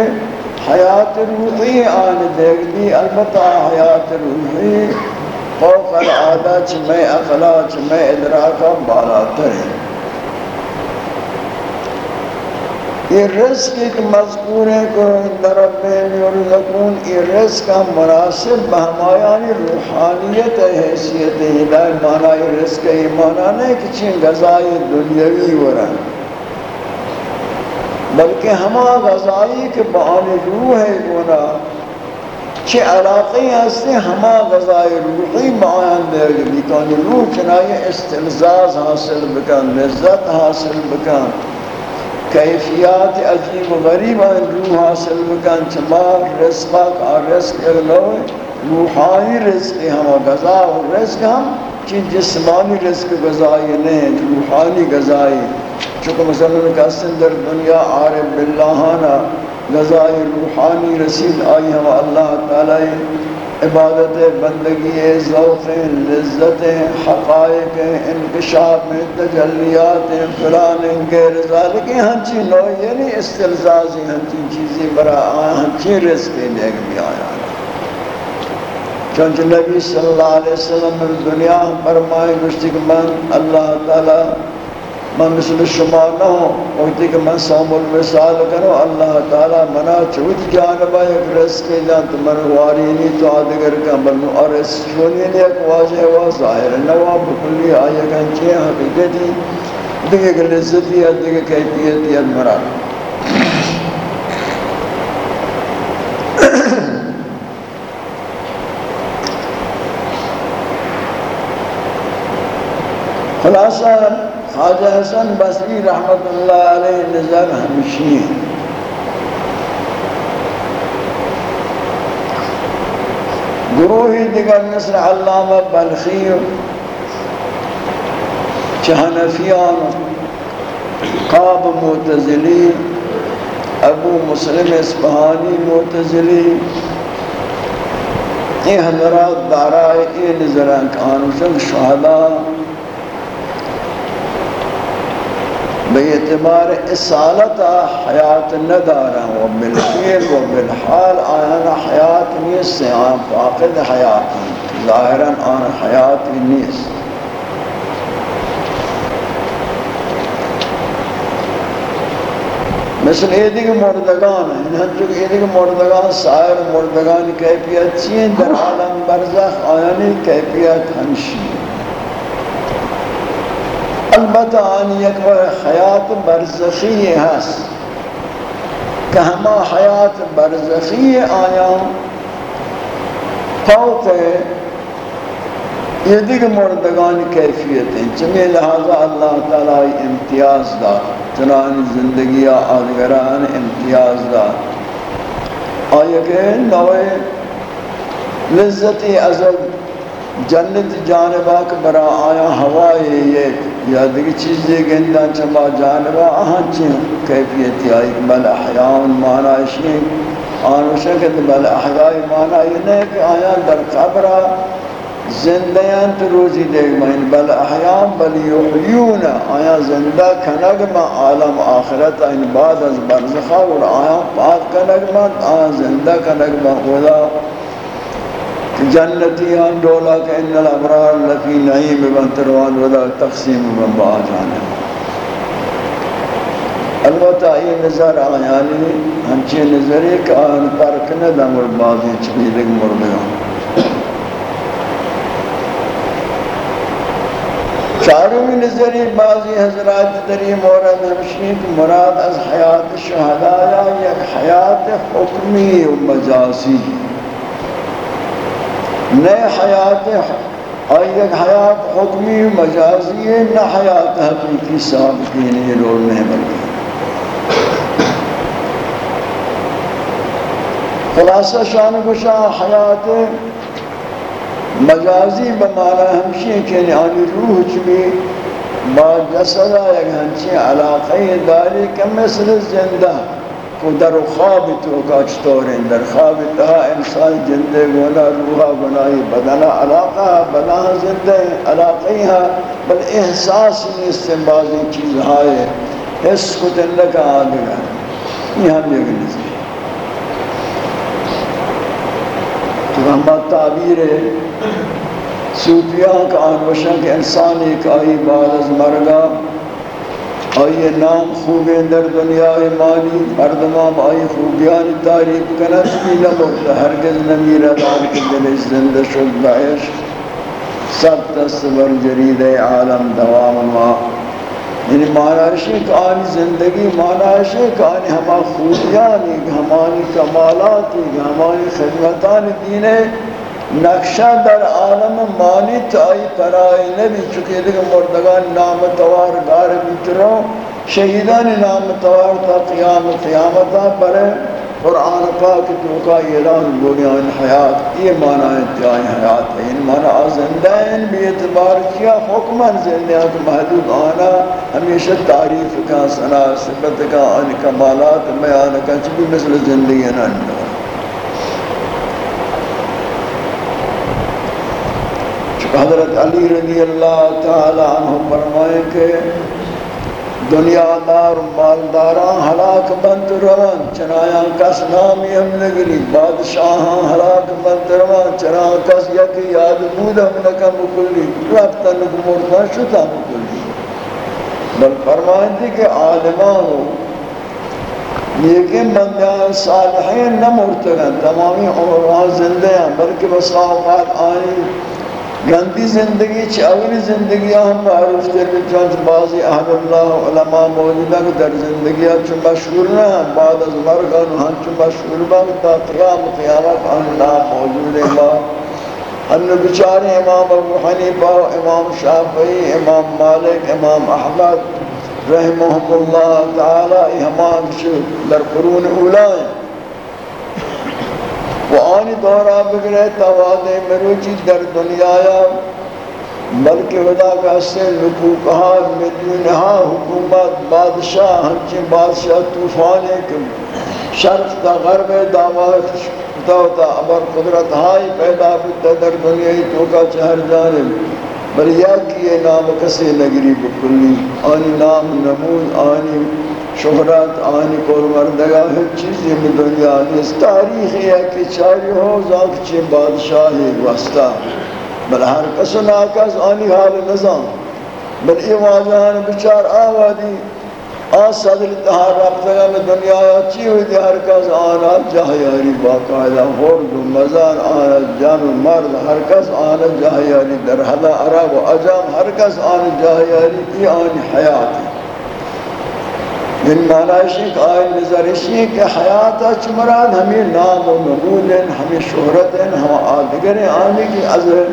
حیات روحی آن دیکھ دی البتہ حیات روحی فوق العادہ چمیں اخلا چمیں ادراکا بالا تر ہے۔ یہ رزق ایک مذکور ہے کہ رب یرزقون یہ رزق کا مناسب بہمایانی روحانیت ہے، حیثیت ہدایت مانا یہ رزق ایمانہ نہیں کہ چین غذائی دنیاوی ورن۔ بلکہ ہما غذائی کے بہانے روح ہے گونا چھ علاقی ہستے ہما غذائی روحی معاین دے گی کہ روح چنائی استلزاز حاصل بکن، لذت حاصل بکن، کیفیات عجیب و غریب ہیں روح حاصل بکن چما رزقہ کا رزق اگلو روحانی رزق ہما غذا و رزق ہم چین جسمانی رزق غذائی نہیں، روحانی غذائی۔ چونکہ مثلا کسن در دنیا عارف باللہانا غذائی روحانی رسید آئی ہم اللہ تعالی عبادت بندگی، ذوق، لذت، حقائق، انکشاف، تجلیات فلان غیر ذالک ہنچی نوع یعنی استلزازی ہنچی چیزی برا آیا ہنچی رزق لے بھی آیا چونچہ نبی صلی اللہ علیہ وسلم دنیا فرمائے گشتی کہ من اللہ تعالی من مثل شما نہ ہوں، وقتی کہ من سام الوصال کروں اللہ تعالی منا چھوٹ جانبا ایک رس کے جان تو من وارینی تو آدگر کا بلنو اور اس شونی نے ایک واضح ہوا، ظاہر نواب کلی آئے گا گنچے حقیقتی ہاں دیکھ ایک لزتی ہے دیکھ ایک حیثیتی ہے مرا خلاصہ خواجہ حسن بصری رحمت اللہ علیہ نظر ہمشی ہیں۔ گروہی دیگر نصر علامہ بلخی چہنفیان، قاب معتزلی ابو مسلم اسبحانی معتزلی یہ حضرات دارائے یہ نظران کانوشن شہداء۔ بے اعتبار اصالت حیات ندارا و بالفعل و بالحال آیانا حیات نیست، سے آن فاقد حیات ظاہرا آن حیات نیست۔ مثل ایدی کے مردگان ہیں ہم جو ایدی کے مردگان، سائر مردگان کیفیت چین در عالم برزخ آیانی کیفیت ہمشی البتہ آنی یک حیات برزخی ہست، کہ ہما حیات برزخی آیا فوق یہ دیکھ مردگان کیفیت ہیں چمی لہذا اللہ تعالی امتیاز دا، چنانی زندگی آدگران امتیاز دا۔ آیا کہ نوے لذتی ازل جنت جانبا کے برا آیا ہوائے یہ یا دیگه چیزی گندہ چما جانبا آہنچی کیفیتی آئی بل احیان معنی آنو شکت بل احیائی معنی یہ نہیں کہ آیا در قبرہ زندیان تو روزی دے گمائن بل احیان بل یحیون۔ آیا زندہ کنگ ما عالم آخرت آئین بعد از برزخا اور آیا پاک کنگ ما آیا زندہ کنگ ما خدا۔ جنتی آن دولا کہ ان الابرار لفی نعیم بن تروان ودا تقسیم بن من باجان البتہ یہ نظر آیا نہیں ہم چی نظر ایک آن پرک نہ دا مربازی چلی لگ مرمیوں چارمی نظری بعضی حضرات دری مورد ہمشید مراد از حیات شہدایا یک حیات حکمی و مجاسی. ہے نئے حیات اور ایک حیات حکمی مجازی ہے نہ حیات حقیقی صاحب کی نہیں رول میں بنی خلاصہ شان گشا حیات مجازی بمانا ہمشی کہ آنی روح چمی با جسدہ یک ہنچی علاقی داری کہ مثل زندہ۔ کو در خواب تو کا چطور ہیں؟ در خواب تا انسان جندے گونا روحا گنائی بدنا علاقہ بنا زندے علاقی ہاں بل احساس نیست بازی چیز ہائے، حس کو تنکا آدھگا یہ ہم یہ نظر تو ہم تعبیر ہے صوفیان کا آنوشن کہ انسان ایک آئی بعد از مرگا آئی نام خوبی در دنیا مالی مردمان آئی خوبیان تعریف کنن کی نمورتا ہرگز نمیرہ دار کے دل زندہ شد بعش سب تصور جرید عالم دوام ما۔ یعنی معنی کہ آنی زندگی معنی کہ آنی ہما خوبیانی، ہمانی کمالاتی ہمانی خدمتان دینے نقشہ در عالم مانی تائی پرائی نبی چکے دیکھ مردگان نام توار گار بیتروں شہیدان نام توار تا قیام قیامتا پر قرآن پاک تو کا اعلان گویان حیات، یہ معنی انتہائی حیات ہے، ان معنی زندین بھی اعتبار کیا حکمان زندیات محدود آنا، ہمیشہ تعریف کا سنا صفت کا، آن کمالات بیان کا چبی مثل زندگی نہ حضرت علی رضی اللہ تعالی عنہ فرمائے کہ دنیا دار مالداران ہلاک بند روان چنایا کس نامی ہم نگری بادشاہاں ہلاک بند روان چنایا کس یکی یاد بود ہم نکم کلی رفتن نکمورتان شتا مکلی بل فرمائیں تھی کہ عالمان ہو لیکن بندیان صالحین نہ مرتگن تمامی عمران زندے ہیں، بلکہ بس آقات آئی گندی زندگی چاوری زندگی ہم معروف تر چونچ بعضی اہل اللہ علماء موجودہ کہ در زندگی چون مشہور نہ ہم بعد از مرگان ہم چون مشہور با تا قیام قیامت ہم اللہ موجود ہے با ان بچارے امام ابو حنیفہ امام شافعی امام مالک امام احمد رحمهم اللہ تعالی امام در قرون اولائیں و آنی دورہ بگرے تواد مروچی در دنیا یا بلکہ ودا کا سے لکوکہا مدینہا حکومت، بادشاہ، ہنچے بادشاہ، طوفان ایک شرف تا غرب دعوات تا ابر قدرت ہائی پیدا بتا در دنیای توکا چہر جانب بل یا کیے نام کسی نگری بکلی۔ آنی نام نمود آنی شہرات آنی کور مردگا ہے چیزی میں دنیا اس تاریخ ہے کہ چاری ہو زاک چی بادشاہی وستا بل ہر کس ناکس آنی حال نظام. بل ای واجہان بچار آوادی. آن صدر تہار رابطہ میں دنیا چی ہوئی دی ہر کس آنا جہیاری باقاعدہ خورد و مزار آنا جان و مرد، ہر کس آنا جہیاری در حدا عرب و عجام ہر کس آنا جہیاری ای آنی حیات ہے من معنی کہ آئے نظرشی ہے کہ حیات چمران ہمیں نام و نمود ہیں ہمیں شہرت ہیں ہم آدھگریں آنے کی عذر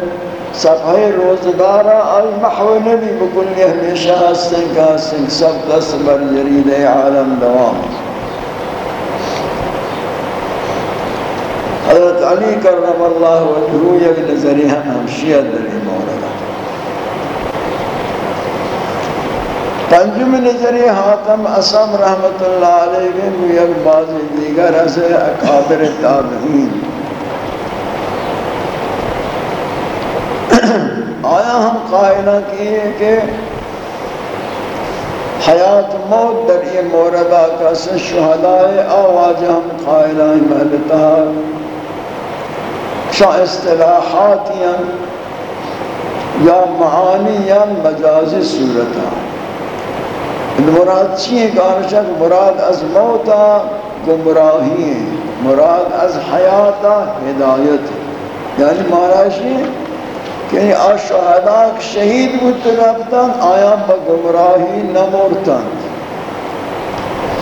صفحہ روزدارہ آئی محو نبی بکلی ہمیشہ ہستن کا ہستن سب دست بر جرید عالم دوام. حضرت علی کرم اللہ وجہو یک نظری ہم ہمشیت در موردہ پنجم نظری حاتم اسم رحمت اللہ علیہ کے یک بعض دیگر از اکابر تابعین۔ آیا ہم قائلہ کیے کہ حیات موت در یہ موردہ کا سے شہدائے آواز ہم قائلہ محلتا شاہ اصطلاحاتیاں یا معانی یا مجازی صورتہ مراد چیئے کہ مراد از موتا گمراہی مراد از حیاتا ہدایت ہے یعنی مہاراشی جی، کہ آشہداء شہید متربتن آیا بگمراہی نمورتن۔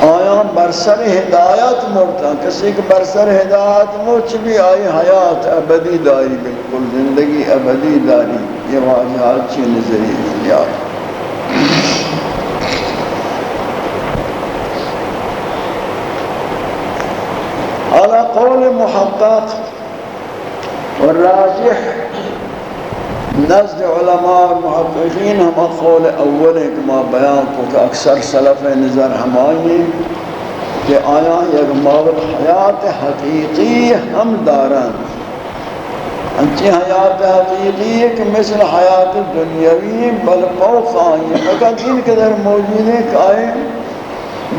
آیا برسر ہدایت مورتن۔ کسی کہ برسر ہدایت موچ بھی آئی حیات ابدی داری، بالکل زندگی ابدی داری۔ یہ واجہات چی نظری اختیار على قول محقق والراجح نزد علماء محققین ہم قول اول ہے کہ ما بیان کو کہ اکثر سلف نظر ہمائی کہ آیا یک ماول حیات حقیقی ہم دارن۔ انچی حیات حقیقی ہے کہ مثل حیات دنیاوی بل فوق آئی مگر ان قدر موجود ہے کہ آئے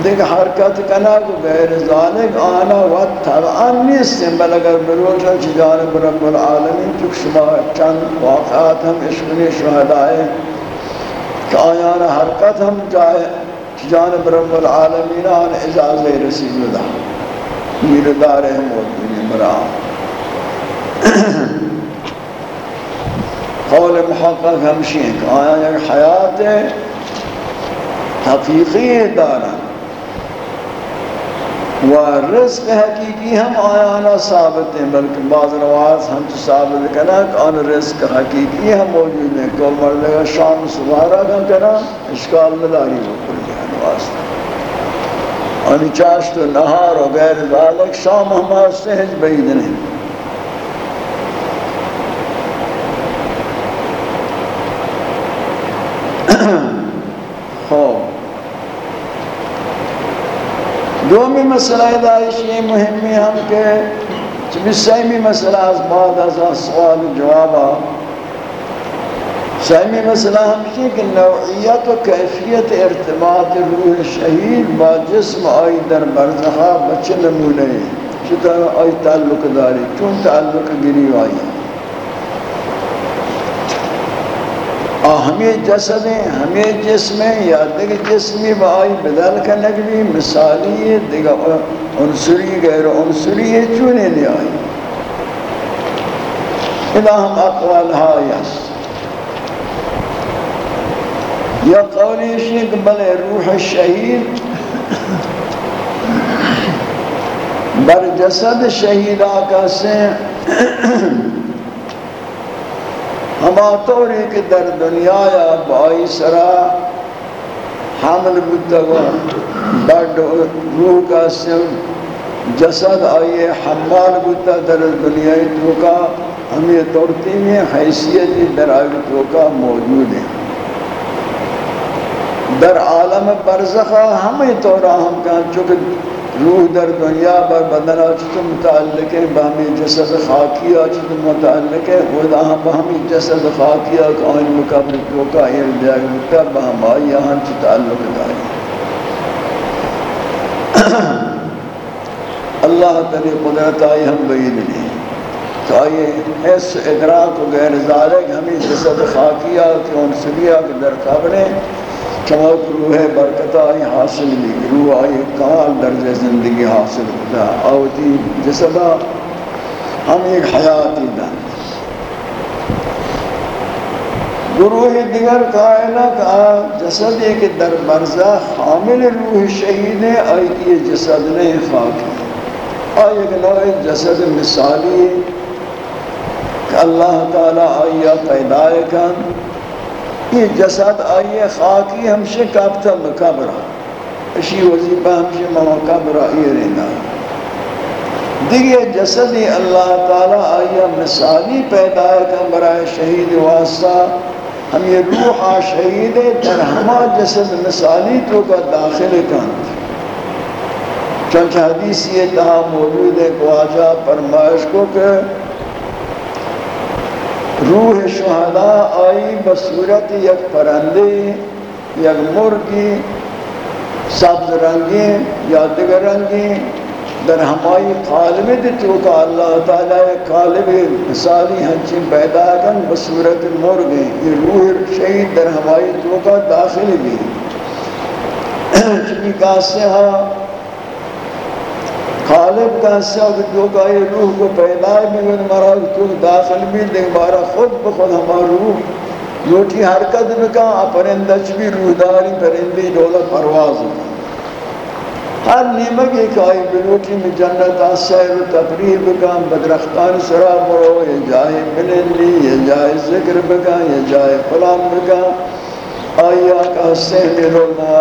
دیکھ حرکت کنا کو غیر ذالک، آنا و طبعا نیستیم بل اگر بروجہ چی جانب رب العالمین، چک شما چند واقعات ہم عشقنی شہدائے۔ کہ آیانا حرکت ہم جائے چی جانب رب العالمین آن اجاز رسید دا۔ میر دار موجودی مرام <coughs> قول محقق ہمشی ہیں کہ آیا یک حیات حقیقی دارن۔ و رزق حقیقی ہم آیانا ثابت ہیں، بلکہ بعض روایت ہم تو ثابت کرنا کہ آن رزق حقیقی ہم موجود ہیں۔ کہ مرد کا شام سبارہ کا کرنا اشکال مداری ہو پر جہاں واسطہ آنی چاشت و نہار و غیر ذالک شام ہم آستے ہیں بعید نہیں خوب دومی مسئلہ دائشی مهمی ہم کہ چبی سیمی مسئلہ از بعد از سوال جوابا سیمی مسئلہ ہم کی کہ نوعیت و کیفیت ارتباط روح شہید با جسم آئی در برزخا بچے نمونے چطور آئی تعلق داری، چون تعلق گری آئی ہمیں جسدیں ہمیں جسمیں، یا دیکھ جسمی بائی بدل کرنے بھی مثالی ہے دیکھ انصری غیر انصری ہے چونے لے آئی۔ اذا ہم اقوال ہایس یا قولی شیخ بلے روح شہید، بر جسد شہید آقا سے ہما طوری کہ در دنیا یا بائی سرا، حامل بودتا بڑھ روح کا سم، جسد آئیے حمال بودتا در دنیا تو کا ہمیں توڑتی میں حیثیت در تو کا موجود ہے در عالم برزخہ ہمیں طورا ہم کہاں چکہ روح در دنیا بر بدن آچت متعلق ہے بہمی جسد خاکی آچت متعلق ہے خدا ہاں، ہم بہمی جسد خاکی آچت آئین مقابل توکا ایر دیاگ مکتا مطلب بہم آئی یہاں چی تعلق داری <clears throat> اللہ تعالی قدرت آئی ہم بعید نہیں۔ تو آئیے اس ادراک و غیر ذالک ہمیں جسد خاکی آچت ان سبیہ کے در قبریں چمک روح برکت آئی حاصل لی روح آئی کمال درجہ زندگی حاصل ہوتا آوتی جی، جسدہ ہم ایک حیاتی دن گروہ دیگر قائلہ کہا جسد ایک در برزہ، حامل روح شہید ہے۔ آئی یہ جسد نہیں خاکی آئی ایک نوع جسد مثالی ہے۔ کہ اللہ تعالیٰ آئیہ پیدائے کن۔ یہ جسد آئیے، خاکی ہمشہ کابتا مقابرہ۔ اسی وظیفہ ہمشہ مقابرہ یہ رہنا۔ دیگے جسدی اللہ تعالیٰ آئیہ مثالی پیدا کا برائے شہید واسطہ، ہم یہ روحا شہید در ہما جسد مثالی تو کا داخل کن چونچہ حدیث یہ تہا موجود ہے کو آجا فرمائش کو کہ روح شہداء آئی بصورت یک پرندے، یک مرگی سبز رنگی یا دیگر رنگی در ہمائی قالب دیتو کا اللہ تعالیٰ قالب مثالی ہنچین پیدا کن بصورت مرگی یہ روح شہید در ہمائی تو کا داخل بھی۔ چکی کاسے ہاں خالب کا سب جو کہ یہ روح کو پیدا بھی وہ مرا تو داخل بھی دیکھ بارا خود بخود ہمارا روح۔ لوٹی حرکت بکا پرندچ بھی روح داری پرندی دولا پرواز۔ ہر نیمک ایک آئی بلوٹی میں جنت آسائر و تفریح بکا بدرختان سرا مرو یہ جائے ملندی یہ جائے، ذکر بکا یہ جائے فلان بکا آئی آکا سہن رونا۔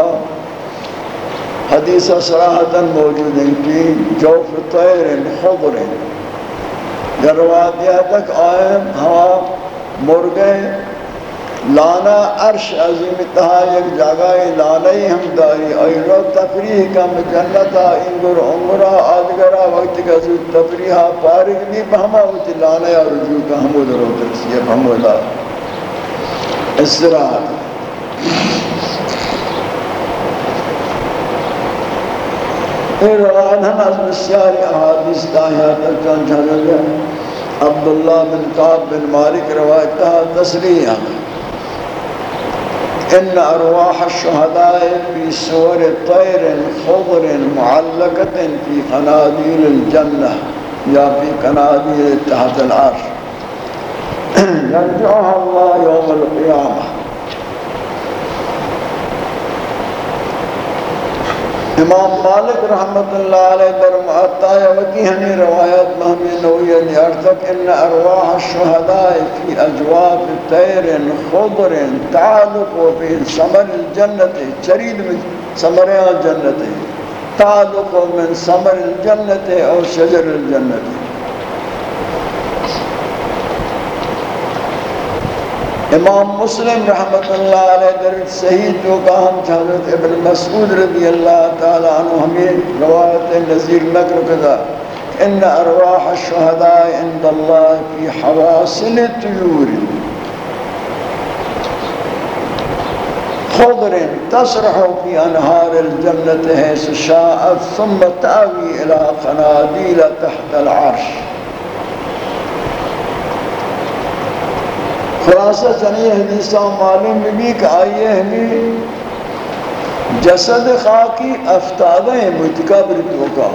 حدیث صراحتا موجود ہیں کہ جوف طیر خضر در روایت تک آئے ہوا مرگے لانا عرش عظیم تہا یک جگہ لانائی ہم داری۔ آئی تفریح کم جنتا انگر عمرہ آدگرہ وقت کا زود تفریحہ پارک بھی بہما ہوتی لانا رجوع کا ہمود رو ترسیب ہمودا اس এই রওয়ানার আসবশিয়ারি আহাদিস তাহাত চান চালে আব্দুল্লাহ بن কাব بن মালিক রওয়ায়ত তসরিয়া إن أرواح الشهداء في سور طير خضر معلقة في قناديل الجنة يا في قناديل تحت العرش. <clears throat> يرجعها الله يوم القيامة. امام مالک رحمت اللہ علیہ در ہے وکی ہمیں روایت محمی نویہ نیارتک ان ارواح الشہداء فی اجواب تیر خضر تعلق و فی سمر الجنت چرید میں سمریاں جنت تعلق من سمر الجنت او شجر الجنت إمام مسلم رحمت اللہ علیہ در صحیح جو کہ ہم حضرت ابن مسعود رضی اللہ تعالی عنہ ہمیں روایت نظیر نقل کدا إن أرواح الشہداء عند اللہ فی حواسن طیور خضر تسرح في أنهار الجنة حيث شاءت ثم تأوي إلى قناديل تحت العرش. خلاصہ چنی حدیثہ معلوم بھی کہ آئیے ہمیں جسد خاکی افتادہ ہیں متقبر توقع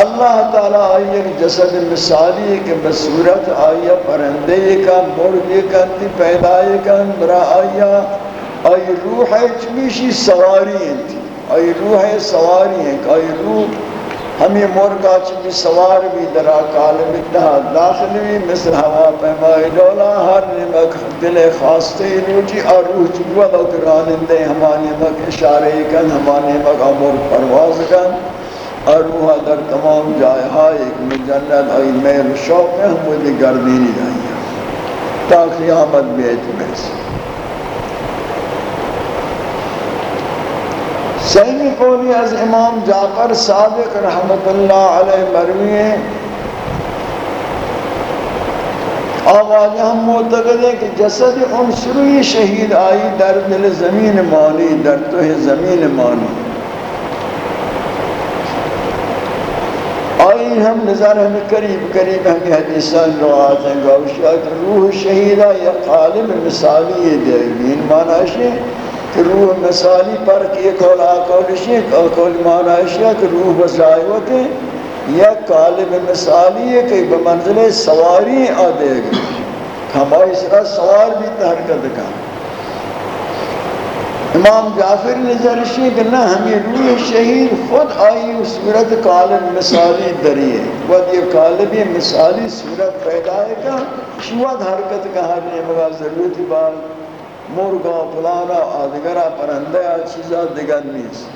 اللہ تعالیٰ آئیے جسد مثالی کہ بصورت آئیے پرندے کا مرگے کا، تی پیدائے کا برا آئیے آئی روح ہے، چمیشی سواری ہیں تھی آئی روح ہے، سواری ہیں آئی روح ہمیں مرگا چکی سوار بھی درا کالب اتحاد داخل بھی مثل ہوا پیمائی دولا، ہر نمک دل خواستے روچی اور روح چکوا دکرانندے ہمانی مک اشارے کن ہمانی مک امور پرواز کن۔ اور روح در تمام جائے ہائی ایک مجنت آئی میل شوق میں ہم وہ گردینی جائیں تا قیامت بیت میں صحیح قولی از امام جعفر صادق رحمت اللہ علیہ مروی ہیں۔ آواز ہم معتقد ہیں کہ جسد عنصری شہید آئی در دل زمین مانی، در توہ زمین مانی۔ آئی ہم نظر ہمیں قریب قریب ہمیں حدیثان روایت ہیں گوشیا روح شہیدہ یا قالب مثالی دے گی ان معنی ہے۔ روح مثالی پر کہ کول آکول شیخ آکول مانا اشیاء کہ روح بسائی ہوتے یا قالب مثالی ہے کہ بمنزل سواری آدھے گا ہماری سرا سوار بھی تحرکت کا۔ امام جعفر نظرشی کہ نہ، ہمیں روح شہید خود آئی، اس صورت قالب مثالی دری ہے۔ وہ یہ قالب مثالی صورت پیدا ہے کہ شواد حرکت کا ہر نعمہ ضرورت بات مرغا پلانا آدگرا پرندہ چیزا دیگر نیست.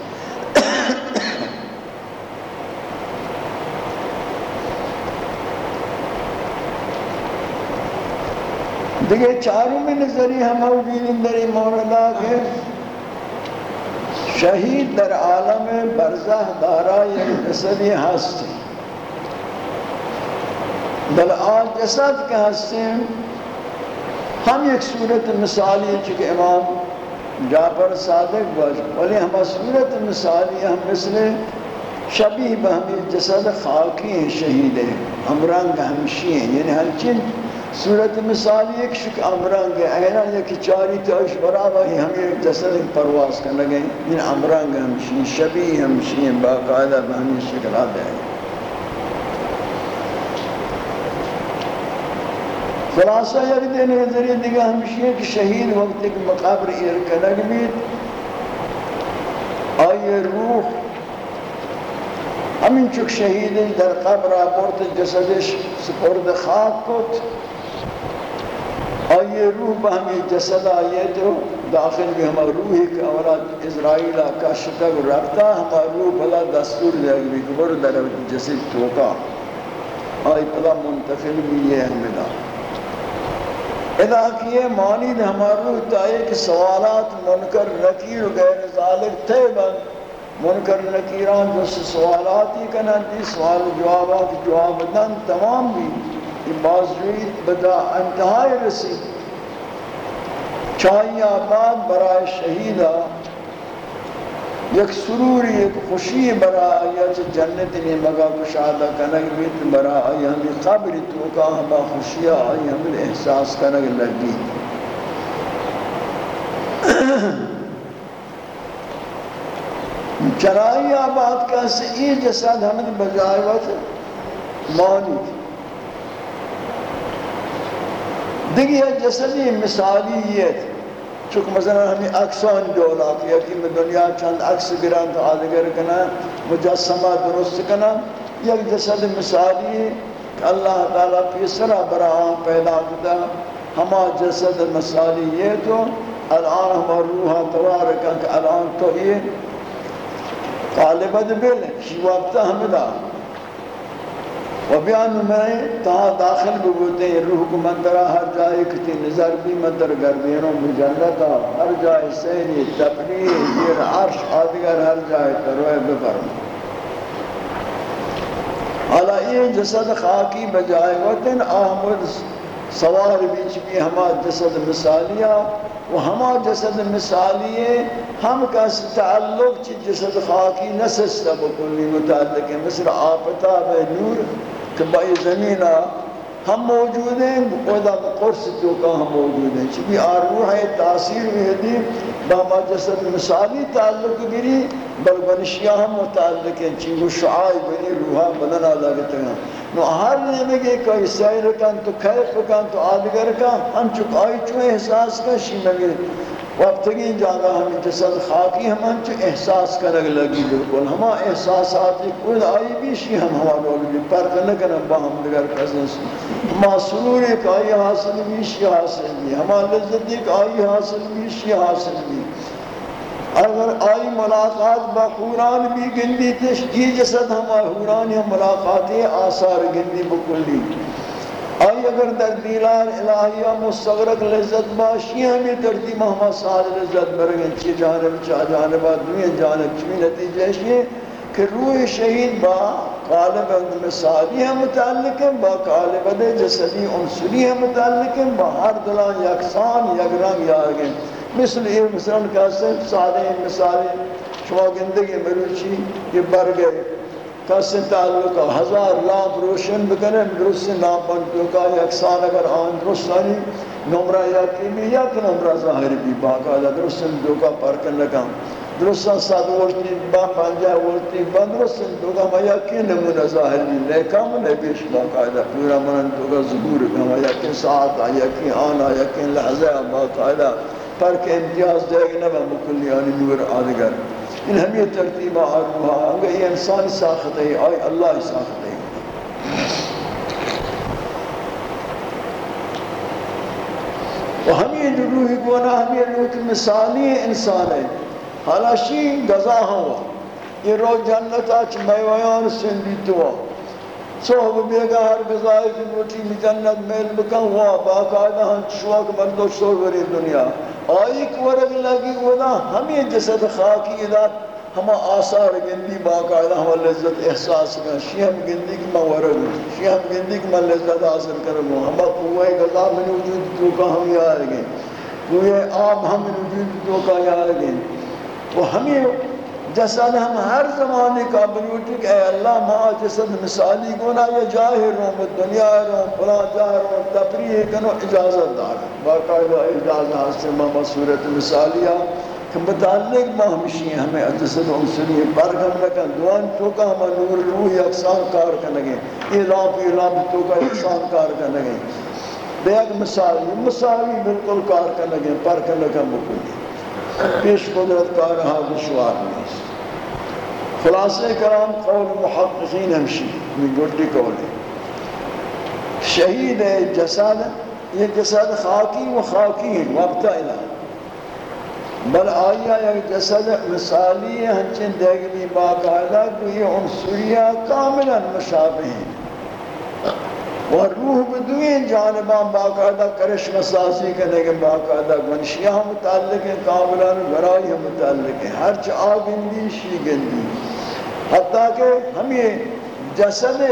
دیگه چارمی نظری ہم موجود در این موردہ کہ شہید در عالم برزہ دارا یک جسدی ہستی. بل آن جسد کے ہستی ہم ایک صورت مثالی ہے کہ امام جعفر صادق باش ولی ہم صورت مثالی ہم مثل شبیہ بہمی جسد خاکی ہیں، شہید ہیں، ہم رنگ ہمشی ہیں یعنی ہر چن صورت مثالی ایک شک امرنگ ہے اینا یکی چاری تاش برابر ہی ہم ایک جسد پرواز کرنے لگے یعنی امرنگ ہمشی شبیہ ہمشی ہیں، باقاعدہ بہمی شکلات ہیں۔ خلاصه يقدر دین نظری دیگه همشه که شهید وقتی که مقابر ایرکنگ بید آیه روح. همین ان شهید در قبر آورد جسدش سپرد خاک کت. آیه روح به جسد آیه داخل بهم روحي كأولاد که أولاد اسرائیل آکاشتا روح بلا دستور دیگه بر در جسد توتا آي بلا منتفل بيه یہ احمدہ ادا کیے، مانی نے ہمارو تائے کہ سوالات منکر نکیر غیر ظالب تھے بن۔ منکر نکیران جو سوالات ہی کنن دی، سوال جوابات جواب دن تمام بھی یہ بازوید بدا انتہائی رسی۔ چاہیے آباد برائے شہیدہ۔ یک سروری، یک خوشی برا آیا چھ جنت نے مگا کشادہ کنگ بیت برا آیا ہمیں قبر تو کا ہما خوشی آیا ہمیں احساس کنگ لگی. <clears throat> چرائی آباد کا سے ای جسد ہمیں بجائے وقت مانی دیکھئے جسدی مثالیت۔ چونکہ مثلا ہمیں اکسان دولات یا کہ میں دنیا چند عکس گران تو آدھگر کنا، مجسمہ درست کنا۔ یک جسد مثالی کہ اللہ تعالیٰ پیسرہ برآں پیدا کتا۔ ہما جسد مثالی یہ تو، الان ہما روحا توارکا کہ الان تو یہ۔ قالبت بل شیوابتا ہمدہ و بیان میں تا داخل بگوتے ہیں روح کو مندرہ ہر جائے کتی نظر بھی مندر گردینوں مجلدہ ہر جائے سینی تپنی یہ عرش آدگر ہر جائے تروے بفرم۔ حالا یہ جسد خاکی بجائے وطن آمد سوار بیچ بھی ہما جسد مثالیہ، و ہما جسد مثالیے ہم کا تعلق چی جسد خاکی نسستا بکلی متعلق ہے مثل آفتا بے نور۔ کہ بائی زمینہ ہم موجود ہیں خدا قرص تو کا ہم موجود ہیں؟ چبی آروح ہے، تاثیر بھی ہے باما جسد مثالی تعلق گری، بل بنشیاں ہم متعلق ہیں چنگو شعائی بنی روحا بدن آدھا گتا ہیں۔ نو ہر نعمے کے کوئی سیر کن تو کیف کن تو آدگر کن ہم چک آئی چوئے احساس کا شیمگے وقت کی جاگا ہمیں جسد خاکی ہمان چو احساس کرنے لگی بالکل۔ ہما احساسات کوئی آئی بھی شی ہم ہوا لوگ پر کرنے کرنے با ہم دگر کسن سی ہما سرور ایک آئی حاصل بھی شی حاصل بھی ہما لذت ایک آئی حاصل بھی شی حاصل بھی اگر آئی ملاقات با قرآن بھی گندی تش یہ جسد، ہما حورانی ہم ملاقاتی آثار گندی بکلی۔ آئی اگر در دیلان الہیہ مستغرق لذت باشی، ہمیں ترتیب محمد سال لذت برگن، چی جانب، چا جانب دنیا جانب چوی نتیجہ ہے کہ روح شہید با قالب مثالی ہے متعلق ہیں با قالب جسدی انسلی ہے متعلق ہیں با ہر دلان یکسان یک رنگ یارگن۔ مثل یہ مثلا کہتے ہیں سادے مثالیں شما گندگی مروچی، یہ بر گئے۔ کسی تعلق ہزار لاپ روشن بکنن، درست لاپن تو کا یکسان اگر آن درستانی نمرہ یکی بھی یک نمرہ ظاہر بھی باقاعدہ درست تو کا پرکن لگا درست سات وقتی با پنجہ وقتی با درست تو کا ما یکی نمونہ ظاہر بھی۔ لیکم نبیش باقاعدہ پورا منن تو کا ظہور بھی کما یکی ساعت یکی آنا یکی لحظہ باقاعدہ پرک امتیاز دے گا نبا مکلیانی نور آدگر ان ہمیں یہ ترتیب آروہا اگر یہ انسان ساخت ہے آئی اللہ ساخت ہے۔ و ہمیں یہ گونا ہمیں یہ مثالی انسان ہے۔ حالا شین گزا ہوا۔ یہ روح جنت آچ میویان سندی توا صحب بیگا ہر گزائی کی جی روٹی میں میل بکن ہوا، باقاعدہ ہم شوق مردو شور بری دنیا۔ آئی کورگ لگی ودا ہمیں جسد خاکی اداد ہما آثار گندی، باقاعدہ ہما لذت احساس کر۔ شی ہم گندی کی میں ورگ شی ہم گندی کی میں لذت حاصل کروں۔ ہما قوہ غذا من وجود تو کا ہم یاد گئے۔ قوہ آب ہم من وجود تو کا یاد گئے۔ تو ہمیں جسد ہم ہر زمانے کا بنیوٹی کہ اے اللہ ما جسد مثالی گونا یہ جاہر ہوں دنیا ہوں فلا جاہر ہوں، تفریح کنو اجازت دار باقاعدہ اجازت حاصل ماما صورت مثالیہ کہ متعلق ما ہمشی ہمیں جسد عنصری برگم لکن دوان توکا ہم نور روح اقسام کار کرنگے یہ لامپ یہ لامپ توکا اقسام کار کرنگے بے ایک مثالی مثالی بالکل کار کرنگے پر کرنگے مکلی پیش قدرت کا رہا دشوار نہیں خلاصہ کرام قول محققین ہمشی میں گوٹی قول شہید جسد، یہ جسد خاکی و خاکی ہے وقت الہ بل آیا یک جسد مثالی ہے ہنچن دیگلی باقاعدہ کہ یہ عنصریہ کاملا مشابہ ہیں۔ و روح بدوین جانبان باقاعدہ کرش مساسی کرنے کے باقاعدہ گنشیاں متعلق ہیں کاملان گرائی متعلق ہیں۔ ہر چا گندی شی گندی حتیٰ کہ ہم یہ جسد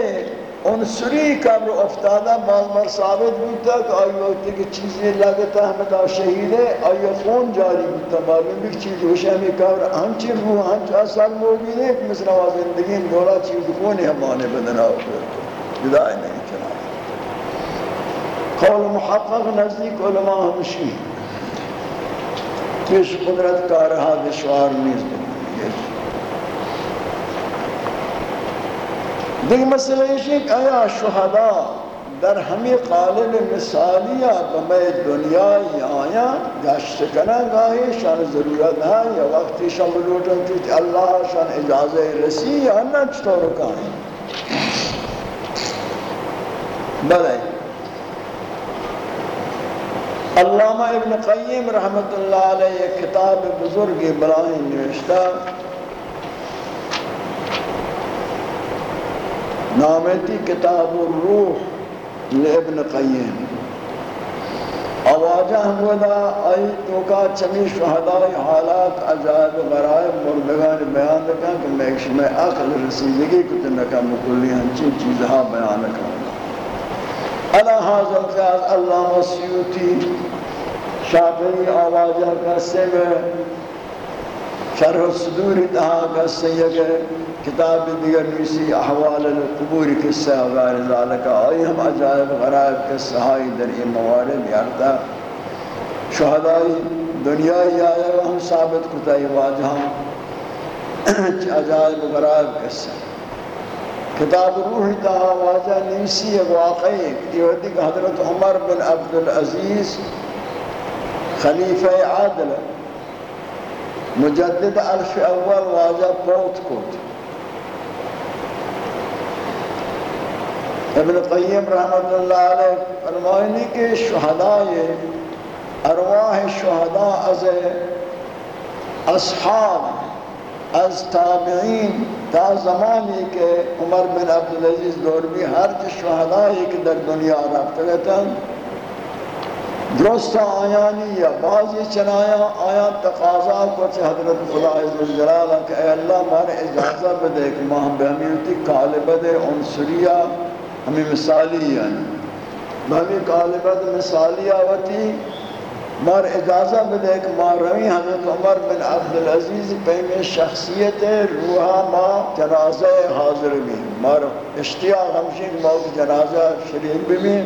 انصری قبر افتادہ بعض بار ثابت بودتا کہ آئی وقت کی چیزیں لگتا ہمیں دا شہید ہے، آئی خون جاری بودتا، معلوم بھی چیز ہوشہ ہمیں قبر ہنچی روح ہنچ اثر موجود ہے کہ مثلا زندگی دولا چیز خون ہمانے بدنا ہوتا جدائی نہیں۔ قول محقق نزدیک علماء ہمشی پیش قدرت کا رہا دشوار نیز دیکھ، مسئلہ یہ ہے کہ آیا شہداء در ہمیں قالب مثالیہ بمے دنیا آیا گشت کنن گاہی شان ضرورت ہے یا وقتی شان بلوٹن چیت اللہ شان اجازہ رسی یا نہ چطور کہیں بلے۔ علامہ ابن قیم رحمت اللہ علیہ کتاب بزرگ بلائی نوشتہ نامتی کتاب الروح لابن قیم۔ آواجہ ہمودا آئی توکا چمی شہدائی حالات عجائب غرائب مردگان بیان دکھا کہ میں ایک شمع عقل رسیدگی کتنکا مکلی ہنچی چیزہا بیان دکھا علا حاضر جاز اللہ وسیوتی شافعی آوازہ کا سنگ شرح صدور تہا کا سنگ کتاب دیگر نیسی احوال القبور قصہ وغیر ذالکہ آئی ہم عجائب غرائب کے سہائی در این موارد یارتا شہدائی دنیای آیا ہم ثابت کتائی واجہاں عجائب غرائب قصہ کتاب روح تا واجہ نیسی واقعی یہ ہوتی کہ حضرت عمر بن عبدالعزیز خلیفہ عادل مجدد الف اول واجہ پوت کت ابن قیم رحمت اللہ علیہ فرمائنی کہ شہداء ارواح شہداء از اصحاب از تابعین تا زمانی کہ عمر بن عبدالعزیز دور بھی ہر شہدائی کہ در دنیا رفت گئتا درست آیانی یا بعضی چنایا آیان تقاضا کو چھے حضرت خدا عزوجلالہ کہ اے اللہ مارے اجازہ بدے کہ ماں بہمیوتی کالبت عنصریہ ہمیں مثالی یعنی بہمی کالبت مثالی آوتی مار اجازہ بدے کہ ماں روی حضرت عمر بن عبدالعزیز پہمی شخصیت روحا ماں جنازہ حاضر بھی مار اشتیاق ہمشین موقع جنازہ شریف بھی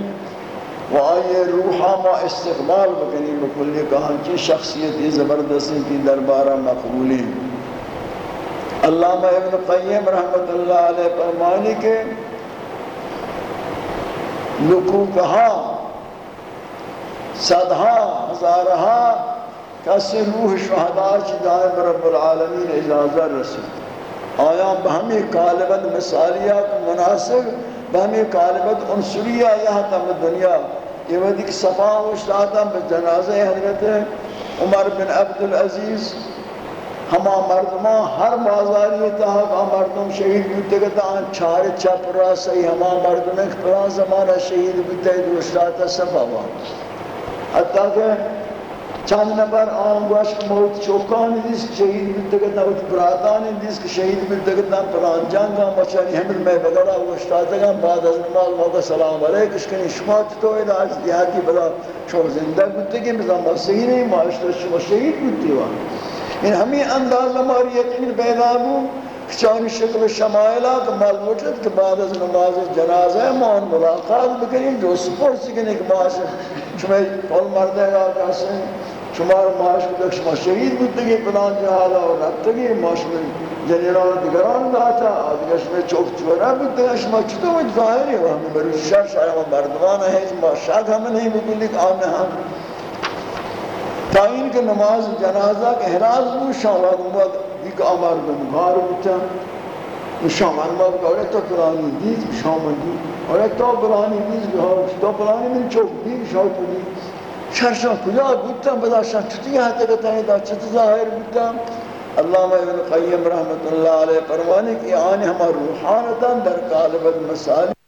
و آئیے روحا ما استقبال بکنی بکلی کہاں کی شخصیتی زبردستی کی دربارہ مقبولی۔ علامہ ابن قیم رحمت اللہ علیہ فرمانی کے لکوکہا صدہا ہزارہا کسی روح شہداء چی دائم رب العالمین اجازہ رسول آیا بہمی کالبت مثالیہ مناسب بہمی کالبت انسولیہ یہاں تم دنیا یہ وقت کہ صفا اشتاتا بجنازہ حضرت عمر بن عبدالعزیز ہما مردمان ہر بازاری تحق مردم شہید بیتے گتا آن چار چپ را سی ہما مردم ایک پران زمانہ شہید بیتے دو اشتاتا صفا وان حتیٰ کہ چند نفر آن گوشت موت چوکانی دیس شہید بیتے گتا وقت براتانی دیس کہ شہید بیتے گتا پران جنگا مچانی حمل میں بگڑا گوشتاتا گا بعد از نمال موقع سلام علیک اس کنی شما تو اید آج دیہاتی بلا شما زندہ بیتے گی بزن با صحیح نہیں معاشرہ شما شہید بیتے وان ان ہمیں انداز ہماری یقین پیدا ہو چانی شکل شمائلہ کہ معلوم کہ بعد از نماز جنازہ مان ملاقات بکنیم جو سپور سکنے کہ معاشر شما پول یا کسی شما رو معاش بوده شما شهید بود دیگه فلان جهالا و رفتگی ما شما جنرال دیگران داتا دیگه شما چوک چوره بود دیگه شما چطور ظاهری و همه بروی شر شر و مردمان هیچ ما شد همه نهی بکنی آنه هم. تا این که نماز جنازه که احراز بود شما بود دیگه آمار بمگار بودتا شما ما بگاره تا فلانی دید شما دید. اور تو پرانی دیز تو پرانی من چوک دیز شاوت دیز شرشا کجا بوتا بدا شان چتی ہاتے کتا ہے دا چت ظاہر بوتا اللہ ابن قیم، رحمت اللہ علیہ فرمانے کہ آنے ہمارا روحانتا در قالبت مسالی